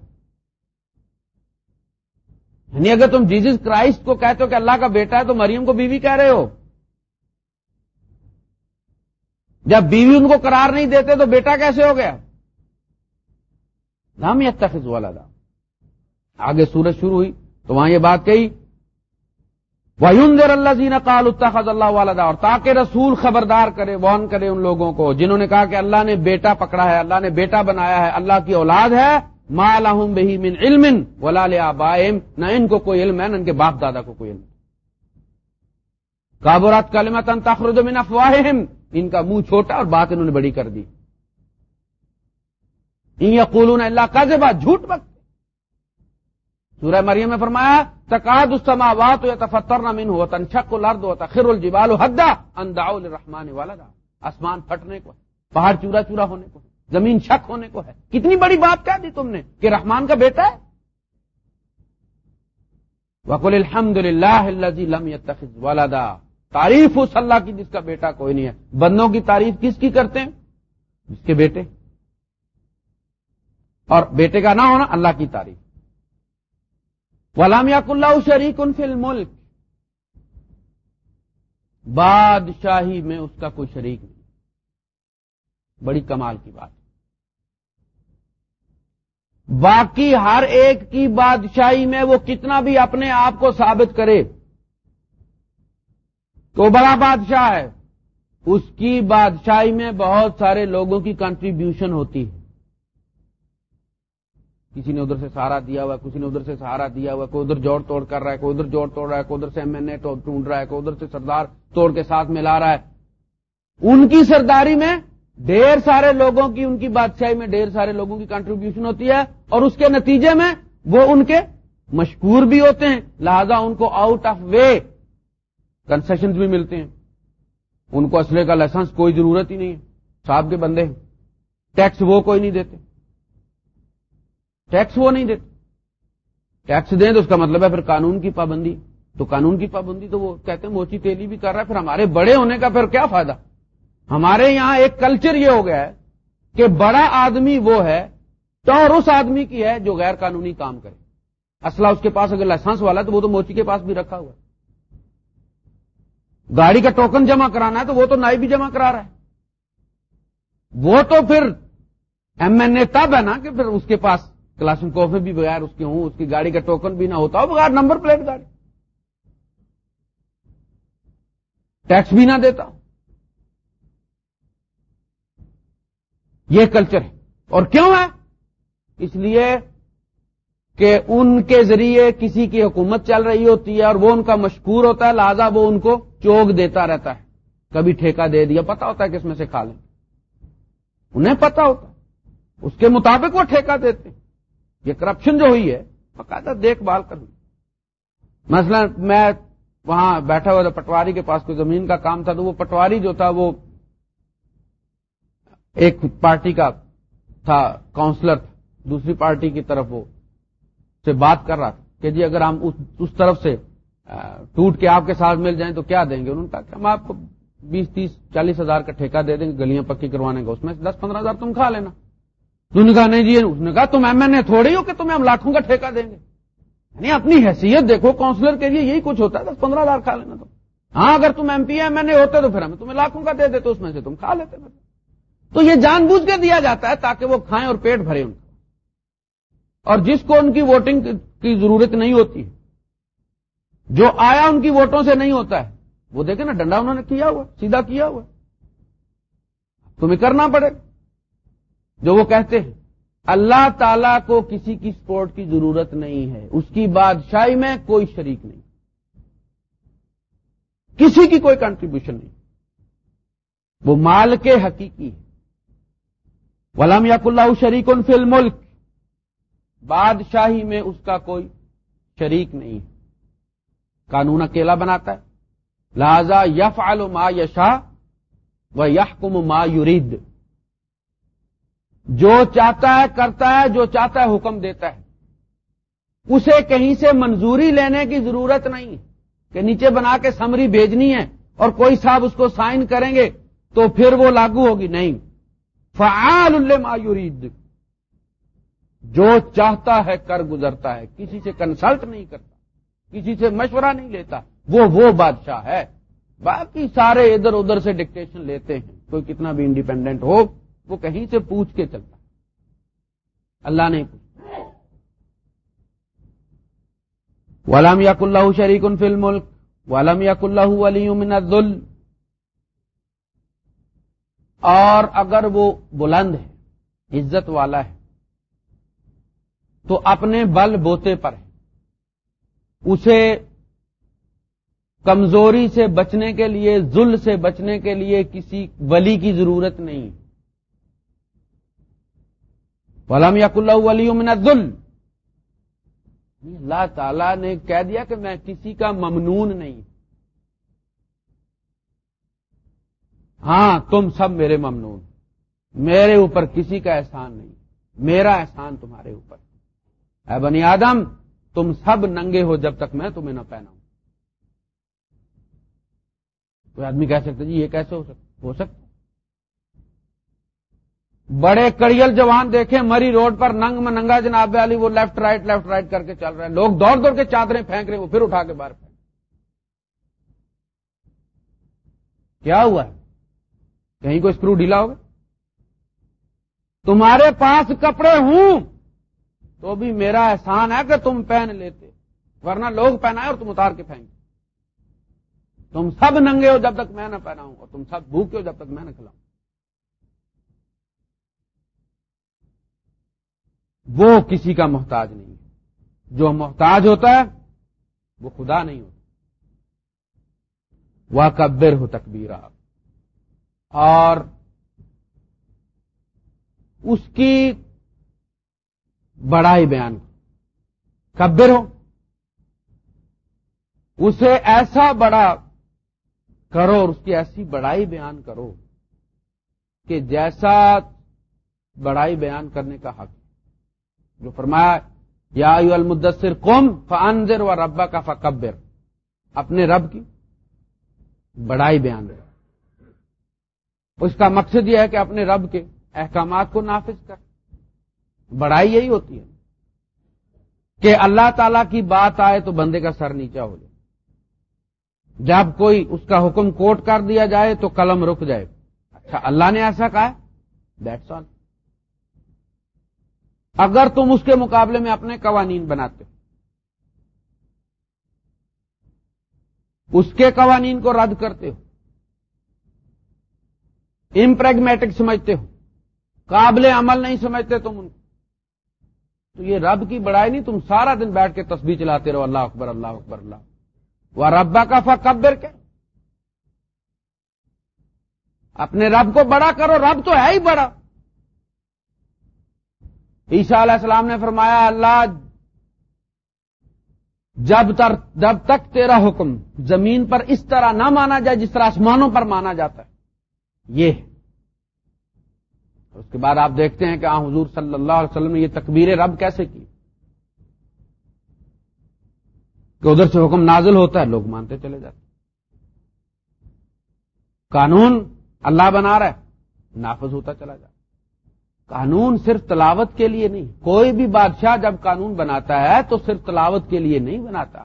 A: یعنی اگر تم جیزس کرائسٹ کو کہتے ہو کہ اللہ کا بیٹا ہے تو مریم کو بیوی کہہ رہے ہو۔ جب بیوی ان کو قرار نہیں دیتے تو بیٹا کیسے ہو گیا؟ نام یا تخذ آگے سورج شروع ہوئی، تو وہاں یہ بات کہی اللہ جی نے اتخذ اللہ والدہ اور تاکہ رسول خبردار کرے وان کرے ان لوگوں کو، جنہوں نے کہا کہ اللہ نے بیٹا پکڑا ہے، اللہ نے بیٹا بنایا ہے، اللہ کی اولاد ہے، ما لہم بہی من علم ولا لآبائم نہ ان کو کوئی علم ہے، نہ ان کے باپ دادا کو کوئی علم۔ کابرات کلمت تخرج من افواہم ان کا منہ چھوٹا اور بات انہوں نے بڑی کر دی۔ یقولون اللہ کا جھوٹ بکتے سورہ مریم میں فرمایا، تقاد السماوات یتفطرن منه وتنشق الارض وتخر الجبال حدا ان دعوا للرحمن ولدا۔ آسمان پھٹنے کو پہاڑ چورا چورا ہونے کو زمین شک ہونے کو ہے۔ کتنی بڑی بات کہہ دی تم نے کہ رحمان کا بیٹا ہے؟ وقل الحمد للہ لم يتخذ ولدا۔ تعریف اس اللہ کی جس کا بیٹا کوئی نہیں ہے۔ بندوں کی تعریف کس کی کرتے ہیں؟ جس کے بیٹے۔ اور بیٹے کا نہ ہونا اللہ کی تعریف۔ غلام یق اللہ شریک ان فل ملک بادشاہی میں اس کا کوئی شریک نہیں۔ بڑی کمال کی بات۔ باقی ہر ایک کی بادشاہی میں وہ کتنا بھی اپنے آپ کو ثابت کرے، تو بڑا بادشاہ ہے۔ اس کی بادشاہی میں بہت سارے لوگوں کی کنٹریبیوشن ہوتی ہے۔ کسی نے ادھر سے سہارا دیا ہوا کسی نے ادھر سے سہارا دیا ہوا کوئی ادھر جوڑ توڑ کر رہا ہے، کوئی ادھر جوڑ توڑ رہا ہے، کوئی ادھر سے ایم این اے ڈھونڈ رہا ہے، کوئی ادھر سے سردار توڑ کے ساتھ ملا رہا ہے۔ ان کی سرداری میں ڈھیر سارے لوگوں کی، ان کی بادشاہی میں ڈھیر سارے لوگوں کی کنٹریبیوشن ہوتی ہے اور اس کے نتیجے میں وہ ان کے مشکور بھی ہوتے ہیں۔ لہذا ان کو آؤٹ آف وے کنسیشن بھی ملتے ہیں۔ ان کو اسلحے کا لائسنس کوئی ضرورت ہی نہیں ہے۔ صاحب کے بندے ٹیکس وہ کوئی نہیں دیتے۔ ٹیکس وہ نہیں دیتے۔ ٹیکس دیں تو اس کا مطلب ہے پھر قانون کی پابندی۔ تو قانون کی پابندی تو وہ کہتے ہیں موچی تیلی بھی کر رہا ہے، پھر ہمارے بڑے ہونے کا پھر کیا فائدہ؟ ہمارے یہاں ایک کلچر یہ ہو گیا ہے کہ بڑا آدمی وہ ہے ٹور اس آدمی کی ہے جو غیر قانونی کام کرے۔ اسلحہ اس کے پاس اگر لائسنس والا ہے تو وہ تو موچی کے پاس بھی رکھا ہوا ہے۔ گاڑی کا ٹوکن جمع کرانا ہے تو وہ تو نائی بھی جمع کرا رہا ہے۔ وہ تو پھر ایم این اے تب ہے نا کہ پھر اس کے پاس کلاسن کوفے بھی بغیر اس کے ہوں، اس کی گاڑی کا ٹوکن بھی نہ ہوتا ہو بغیر نمبر پلیٹ گاڑی۔ ٹیکس بھی نہ دیتا۔ یہ کلچر ہے۔ اور کیوں ہے؟ اس لیے کہ ان کے ذریعے کسی کی حکومت چل رہی ہوتی ہے، اور وہ ان کا مشکور ہوتا ہے، لہذا وہ ان کو چوک دیتا رہتا ہے۔ کبھی ٹھیکہ دے دیا پتا ہوتا ہے کہ اس میں سے کھا لیں۔ انہیں پتا ہوتا اس کے مطابق وہ ٹھیکہ دیتے یہ کرپشن جو ہوئی ہے، باقاعدہ دیکھ بھال کر ہوئی۔ مثلا میں وہاں بیٹھا ہوا تھا، پٹواری کے پاس کوئی زمین کا کام تھا، تو وہ پٹواری جو تھا، وہ ایک پارٹی کا تھا کاؤنسلر دوسری پارٹی کی طرف وہ سے بات کر رہا تھا کہ جی اگر ہم اس طرف سے ٹوٹ کے آپ کے ساتھ مل جائیں تو کیا دیں گے؟ انہوں نے کہا کہ ہم آپ کو بیس، تیس، چالیس ہزار کا ٹھیکہ دے دیں گے، گلیاں پکی کروانے کا، اس میں دس، پندرہ ہزار تم کھا لینا۔ تو نے کہا نہیں جی اس نے کہا تم ایم این اے تھوڑی ہو کہ تمہیں ہم لاکھوں کا ٹھیکہ دیں گے۔ یعنی اپنی حیثیت دیکھو کاؤنسلر کے لیے یہی کچھ ہوتا ہے، دس پندرہ ہزار کھا لینا تم۔ ہاں اگر تم M P M N A ہوتے تو پھر ہمیں تمہیں لاکھوں کا دے دیتے، اس میں سے تم کھا لیتے۔ تو یہ جان بوجھ کے دیا جاتا ہے تاکہ وہ کھائیں اور پیٹ بھرے ان کا۔ اور جس کو ان کی ووٹنگ کی ضرورت نہیں ہوتی، جو آیا ان کی ووٹوں سے نہیں ہوتا ہے، وہ دیکھیں نا، ڈنڈا انہوں نے کیا ہوا، سیدھا کیا ہوا۔ تمہیں کرنا پڑے۔ جو وہ کہتے ہیں، اللہ تعالی کو کسی کی سپورٹ کی ضرورت نہیں ہے، اس کی بادشاہی میں کوئی شریک نہیں۔ کسی کی کوئی کنٹریبیوشن نہیں۔ وہ مال کے حقیقی ہے ولم یک اللہ شریک ان فل ملک بادشاہی میں اس کا کوئی شریک نہیں۔ ہے قانون اکیلا بناتا ہے۔ لہذا یف ما یشا و یحکم ما یرید جو چاہتا ہے کرتا ہے، جو چاہتا ہے حکم دیتا ہے۔ اسے کہیں سے منظوری لینے کی ضرورت نہیں کہ نیچے بنا کے سمری بھیجنی ہے اور کوئی صاحب اس کو سائن کریں گے تو پھر وہ لاگو ہوگی۔ نہیں۔ فعال ما یرید۔ جو چاہتا ہے کر گزرتا ہے۔ کسی سے کنسلٹ نہیں کرتا، کسی سے مشورہ نہیں لیتا۔ وہ وہ بادشاہ ہے۔ باقی سارے ادھر ادھر سے ڈکٹیشن لیتے ہیں۔ کوئی کتنا بھی انڈیپینڈنٹ ہو وہ کہیں سے پوچھ کے چلتا۔ اللہ نے پوچھا۔ ولم یق اللہ شریک ان فل ملک ولم یق اللہ ولی الظل اور اگر وہ بلند ہے، عزت والا ہے، تو اپنے بل بوتے پر ہے۔ اسے کمزوری سے بچنے کے لیے ذل سے بچنے کے لیے کسی ولی کی ضرورت نہیں۔ ولم یق اللہ ولی من ذل اللہ تعالی نے کہہ دیا کہ میں کسی کا ممنون نہیں۔ ہاں تم سب میرے ممنون۔ میرے اوپر کسی کا احسان نہیں۔ میرا احسان تمہارے اوپر۔ اے بنی آدم، تم سب ننگے ہو جب تک میں تمہیں نہ پہناؤں۔ کوئی آدمی کہہ سکتا جی یہ کیسے ہو سکتا ہو سکتا بڑے کڑیل جوان دیکھیں، مری روڈ پر ننگ میں ننگا جناب والی وہ لیفٹ رائٹ لیفٹ رائٹ کر کے چل رہے ہیں۔ لوگ دوڑ دوڑ کے چادریں پھینک رہے ہیں، وہ پھر اٹھا کے باہر پھینک کیا ہوا ہے؟ کہیں کو اسکرو ڈھیلا ہوگا؟ تمہارے پاس کپڑے ہوں، تو بھی میرا احسان ہے کہ تم پہن لیتے، ورنہ لوگ پہنائے اور تم اتار کے پھینک تم سب ننگے ہو جب تک میں نہ پہناؤں اور تم سب بھوکے ہو جب تک میں نہ کھلاؤں۔ وہ کسی کا محتاج نہیں ہے۔ جو محتاج ہوتا ہے، وہ خدا نہیں ہوتا۔ وہ کبر ہو تکبیر اور اس کی بڑائی بیان۔ کبر ہو اسے ایسا بڑا کرو اور اس کی ایسی بڑائی بیان کرو کہ جیسا بڑائی بیان کرنے کا حق جو فرمایا یا المدثر قوم فانزر و ربا کا فکبر. اپنے رب کی بڑائی بیان اس کا مقصد یہ ہے کہ اپنے رب کے احکامات کو نافذ کر۔ بڑائی یہی ہوتی ہے کہ اللہ تعالی کی بات آئے تو بندے کا سر نیچا ہو جائے۔ جب کوئی اس کا حکم کوٹ کر دیا جائے تو قلم رک جائے۔ اچھا اللہ نے ایسا کہا دیٹس آل اگر تم اس کے مقابلے میں اپنے قوانین بناتے ہو۔ اس کے قوانین کو رد کرتے ہو۔ امپریگمیٹک سمجھتے ہو۔ قابل عمل نہیں سمجھتے تم ان کو۔ تو یہ رب کی بڑائی نہیں، تم سارا دن بیٹھ کے تصویر چلاتے رہو۔ اللہ اکبر اللہ اکبر، اللہ وہ ربا کا فکبر کے۔ اپنے رب کو بڑا کرو، رب تو ہے ہی بڑا۔ عیسیٰ علیہ السلام نے فرمایا، اللہ، جب تر، جب تک تیرا حکم زمین پر اس طرح نہ مانا جائے جس طرح آسمانوں پر مانا جاتا ہے، یہ اس کے بعد آپ دیکھتے ہیں کہ آ، حضور صلی اللہ علیہ وسلم نے یہ تکبیر رب کیسے کی؟ کہ ادھر سے حکم نازل ہوتا ہے، لوگ مانتے چلے جاتے قانون اللہ بنا رہا ہے، نافذ ہوتا چلا جاتا قانون صرف تلاوت کے لیے نہیں۔ کوئی بھی بادشاہ جب قانون بناتا ہے تو صرف تلاوت کے لیے نہیں بناتا۔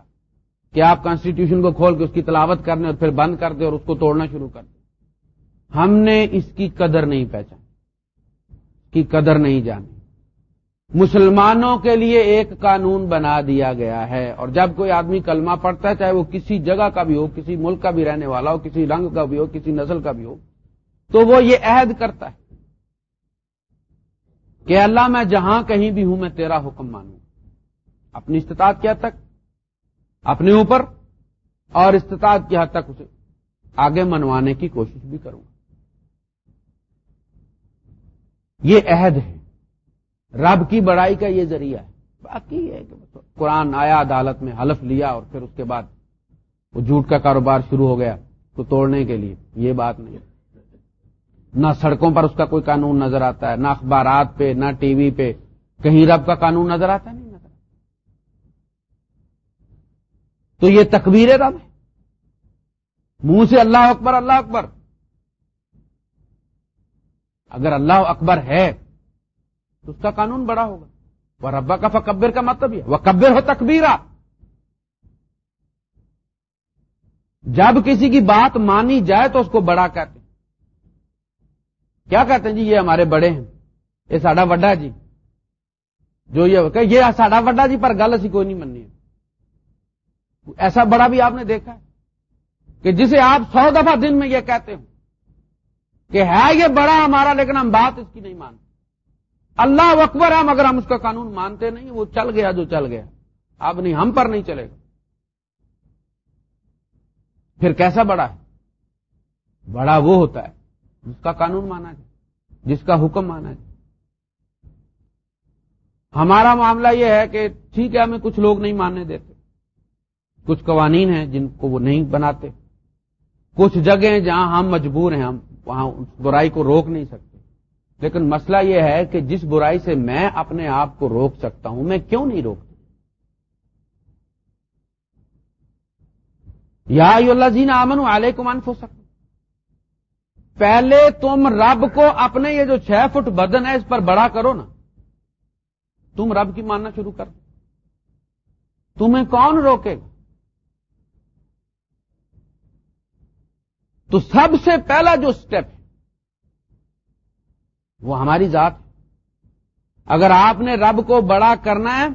A: کہ آپ کانسٹیٹیوشن کو کھول کے اس کی تلاوت کرنے اور پھر بند کر دیں اور اس کو توڑنا شروع کر دیں؟ ہم نے اس کی قدر نہیں پہچان کی قدر نہیں جانی۔ مسلمانوں کے لیے ایک قانون بنا دیا گیا ہے اور جب کوئی آدمی کلمہ پڑتا ہے، چاہے وہ کسی جگہ کا بھی ہو، کسی ملک کا بھی رہنے والا ہو، کسی رنگ کا بھی ہو، کسی نسل کا بھی ہو، تو وہ یہ عہد کرتا ہے۔ کہ اللہ میں جہاں کہیں بھی ہوں، میں تیرا حکم مانوں۔ اپنی استطاعت کی حد تک؟ اپنے اوپر اور استطاعت کی حد تک اسے آگے منوانے کی کوشش بھی کروں۔ یہ عہد ہے۔ رب کی بڑائی کا یہ ذریعہ ہے۔ باقی ہے کہ قرآن آیا، عدالت میں حلف لیا اور پھر اس کے بعد وہ جھوٹ کا کاروبار شروع ہو گیا تو توڑنے کے لیے۔ یہ بات نہیں۔ نہ سڑکوں پر اس کا کوئی قانون نظر آتا ہے، نہ اخبارات پہ، نہ ٹی وی پہ۔ کہیں رب کا قانون نظر آتا ہے؟ نہیں نظر تو یہ تکبیر رب ہے۔ منہ سے اللہ اکبر اللہ اکبر۔ اگر اللہ اکبر ہے، تو اس کا قانون بڑا ہوگا۔ وہ ربا کا فکبر کا مطلب یہ وہ کبر ہو تکبیرہ جب کسی کی بات مانی جائے تو اس کو بڑا کہتے ہیں۔ کیا کہتے ہیں جی؟ یہ ہمارے بڑے ہیں۔ یہ ساڈا وڈا جی۔ جو یہ یہ ساڈا وڈا جی پر گل اسی کوئی نہیں مننی۔ ایسا بڑا بھی آپ نے دیکھا ہے کہ جسے آپ سو دفعہ دن میں یہ کہتے ہو کہ ہے یہ بڑا ہمارا، لیکن ہم بات اس کی نہیں مانتے۔ اللہ اکبر ہے، مگر ہم اس کا قانون مانتے نہیں۔ وہ چل گیا جو چل گیا۔ اب نہیں، ہم پر نہیں چلے گا۔ پھر کیسا بڑا ہے؟ بڑا وہ ہوتا ہے جس کا قانون مانا جائے، جس کا حکم مانا جائے۔ ہمارا معاملہ یہ ہے کہ ٹھیک ہے، ہمیں کچھ لوگ نہیں ماننے دیتے۔ کچھ قوانین ہیں جن کو وہ نہیں بناتے۔ کچھ جگہیں جہاں ہم مجبور ہیں، ہم وہاں اس برائی کو روک نہیں سکتے۔ لیکن مسئلہ یہ ہے کہ جس برائی سے میں اپنے آپ کو روک سکتا ہوں، میں کیوں نہیں روکتا؟ یا اللہ جی نے امن علیہ کو ہو سکتا پہلے تم رب کو اپنے یہ جو چھ فٹ بدن ہے اس پر بڑا کرو نا۔ تم رب کی ماننا شروع کر۔ تمہیں کون روکے؟ گا تو سب سے پہلا جو سٹیپ ہے وہ ہماری ذات اگر آپ نے رب کو بڑا کرنا ہے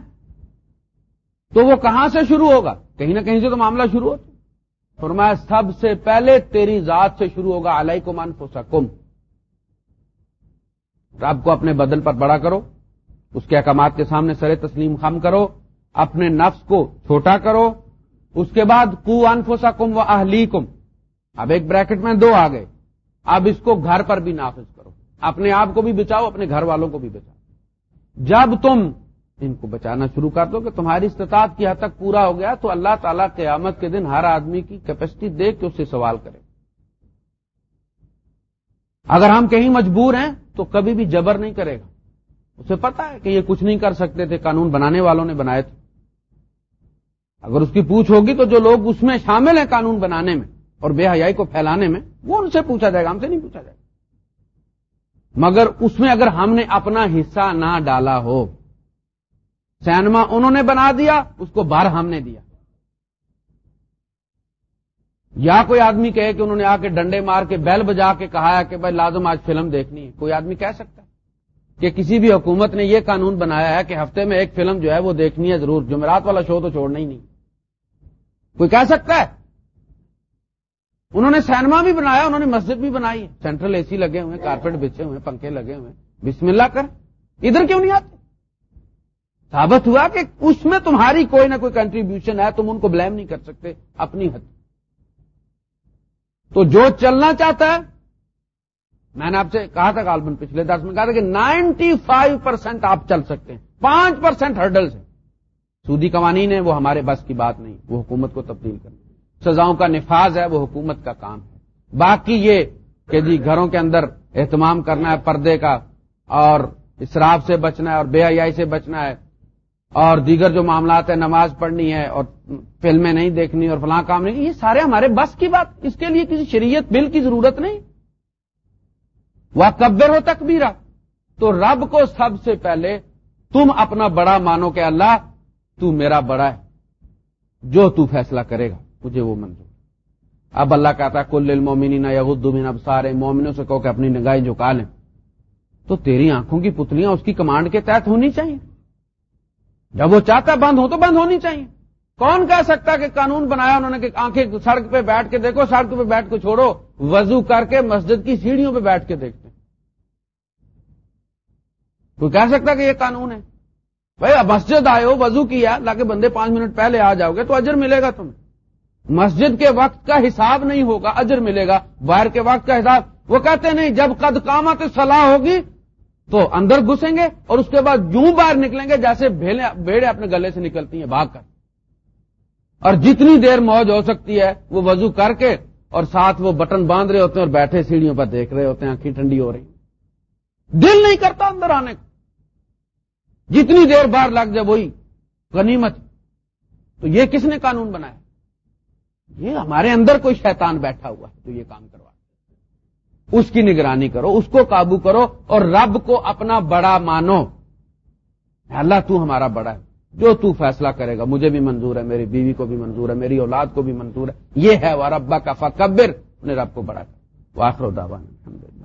A: تو وہ کہاں سے شروع ہوگا؟ کہیں نہ کہیں سے تو معاملہ شروع ہوتا فرمایا، سب سے پہلے تیری ذات سے شروع ہوگا علیہ کو من رب کو اپنے بدن پر بڑا کرو، اس کے احکامات کے سامنے سر تسلیم خم کرو، اپنے نفس کو چھوٹا کرو، اس کے بعد کو انفو سکم و اہلی کم اب ایک بریکٹ میں دو آ گئے۔ اب اس کو گھر پر بھی نافذ کرو۔ اپنے آپ کو بھی بچاؤ، اپنے گھر والوں کو بھی بچاؤ۔ جب تم ان کو بچانا شروع کر دو کہ تمہاری استطاعت کی حد تک پورا ہو گیا تو اللہ تعالیٰ قیامت کے دن ہر آدمی کی کیپیسٹی دیکھ کے اس سے سوال کرے۔ اگر ہم کہیں مجبور ہیں تو کبھی بھی جبر نہیں کرے گا۔ اسے پتا ہے کہ یہ کچھ نہیں کر سکتے تھے، قانون بنانے والوں نے بنائے تھے۔ اگر اس کی پوچھ ہوگی تو جو لوگ اس میں شامل ہیں قانون بنانے میں اور بے حیائی کو پھیلانے میں، وہ ان سے پوچھا جائے گا، ہم سے نہیں پوچھا جائے گا۔ مگر اس میں اگر ہم نے اپنا حصہ نہ ڈالا ہو سینما انہوں نے بنا دیا، اس کو بار ہم نے دیا۔ یا کوئی آدمی کہے کہ انہوں نے آ کے ڈنڈے مار کے بیل بجا کے کہا ہے کہ بھائی لازم آج فلم دیکھنی ہے۔ کوئی آدمی کہہ سکتا ہے کہ کسی بھی حکومت نے یہ قانون بنایا ہے کہ ہفتے میں ایک فلم جو ہے وہ دیکھنی ہے ضرور، جمعرات والا شو تو چھوڑنا ہی نہیں۔ کوئی کہہ سکتا ہے؟ انہوں نے سینما بھی بنایا، انہوں نے مسجد بھی بنائی۔ سینٹرل اے سی لگے ہوئے کارپیٹ بچے ہوئے پنکھے لگے ہوئے بسم اللہ کر۔ ادھر کیوں نہیں آتے؟ ثابت ہوا کہ اس میں تمہاری کوئی نہ کوئی کنٹریبیوشن ہے، تم ان کو بلیم نہیں کر سکتے اپنی حد۔ تو جو چلنا چاہتا ہے، میں نے آپ سے کہا تھا کالبن پچھلے دس میں، کہا تھا کہ نائنٹی فائیو پرسینٹ آپ چل سکتے ہیں۔ پانچ پرسینٹ ہرڈل سے سودی قوانین ہے وہ ہمارے بس کی بات نہیں، وہ حکومت کو تبدیل کرنا سزاؤں کا نفاذ ہے، وہ حکومت کا کام ہے۔ باقی یہ کہ جی گھروں کے اندر اہتمام کرنا ہے، پردے کا، اور اسراف سے بچنا ہے، اور بے حیائی سے بچنا ہے اور دیگر جو معاملات ہیں، نماز پڑھنی ہے اور فلمیں نہیں دیکھنی اور فلاں کام نہیں، یہ سارے ہمارے بس کی بات، اس کے لیے کسی شریعت بل کی ضرورت نہیں۔ وہ کبر ہو تک بھی تو رب کو سب سے پہلے تم اپنا بڑا مانو کہ اللہ، تو میرا بڑا ہے۔ جو تو فیصلہ کرے گا، مجھے وہ منظور۔ اب اللہ کہتا ہے کل المومنین یغدمین اب سارے مومنوں سے کہو کہ اپنی نگاہیں جھکا لیں۔ تو تیری آنکھوں کی پتلیاں اس کی کمانڈ کے تحت ہونی چاہیے۔ جب وہ چاہتا بند ہو تو بند ہونی چاہیے۔ کون کہہ سکتا کہ قانون بنایا انہوں نے کہ آنکھیں سڑک پہ بیٹھ کے دیکھو سڑک پہ بیٹھ کے چھوڑو۔ وضو کر کے مسجد کی سیڑھیوں پہ بیٹھ کے دیکھتے۔ کوئی کہہ سکتا کہ یہ قانون ہے؟ بھائی، اب مسجد آئے ہو، وضو کیا اللہ کے بندے پانچ منٹ پہلے آ جاؤ گے تو اجر ملے گا تمہیں۔ مسجد کے وقت کا حساب نہیں ہوگا، اجر ملے گا۔ باہر کے وقت کا حساب۔ وہ کہتے نہیں، جب قد قامت صلاح ہوگی تو اندر گھسیں گے اور اس کے بعد یوں باہر نکلیں گے جیسے بھیڑے اپنے گلے سے نکلتی ہیں بھاگ کر۔ اور جتنی دیر موج ہو سکتی ہے وہ وضو کر کے اور ساتھ وہ بٹن باندھ رہے ہوتے ہیں اور بیٹھے سیڑھیوں پر دیکھ رہے ہوتے ہیں آنکھیں ٹھنڈی ہو رہی دل نہیں کرتا اندر آنے کو۔ جتنی دیر باہر لگ جائے وہی غنیمت۔ تو یہ کس نے قانون بنایا؟ یہ ہمارے اندر کوئی شیطان بیٹھا ہوا ہے تو یہ کام کروا اس کی نگرانی کرو، اس کو قابو کرو اور رب کو اپنا بڑا مانو۔ اللہ، تو ہمارا بڑا ہے۔ جو تو فیصلہ کرے گا، مجھے بھی منظور ہے، میری بیوی کو بھی منظور ہے، میری اولاد کو بھی منظور ہے۔ یہ ہے وہ ربا کا فکبر نے رب کو بڑا کر۔ واخر و الحمد للہ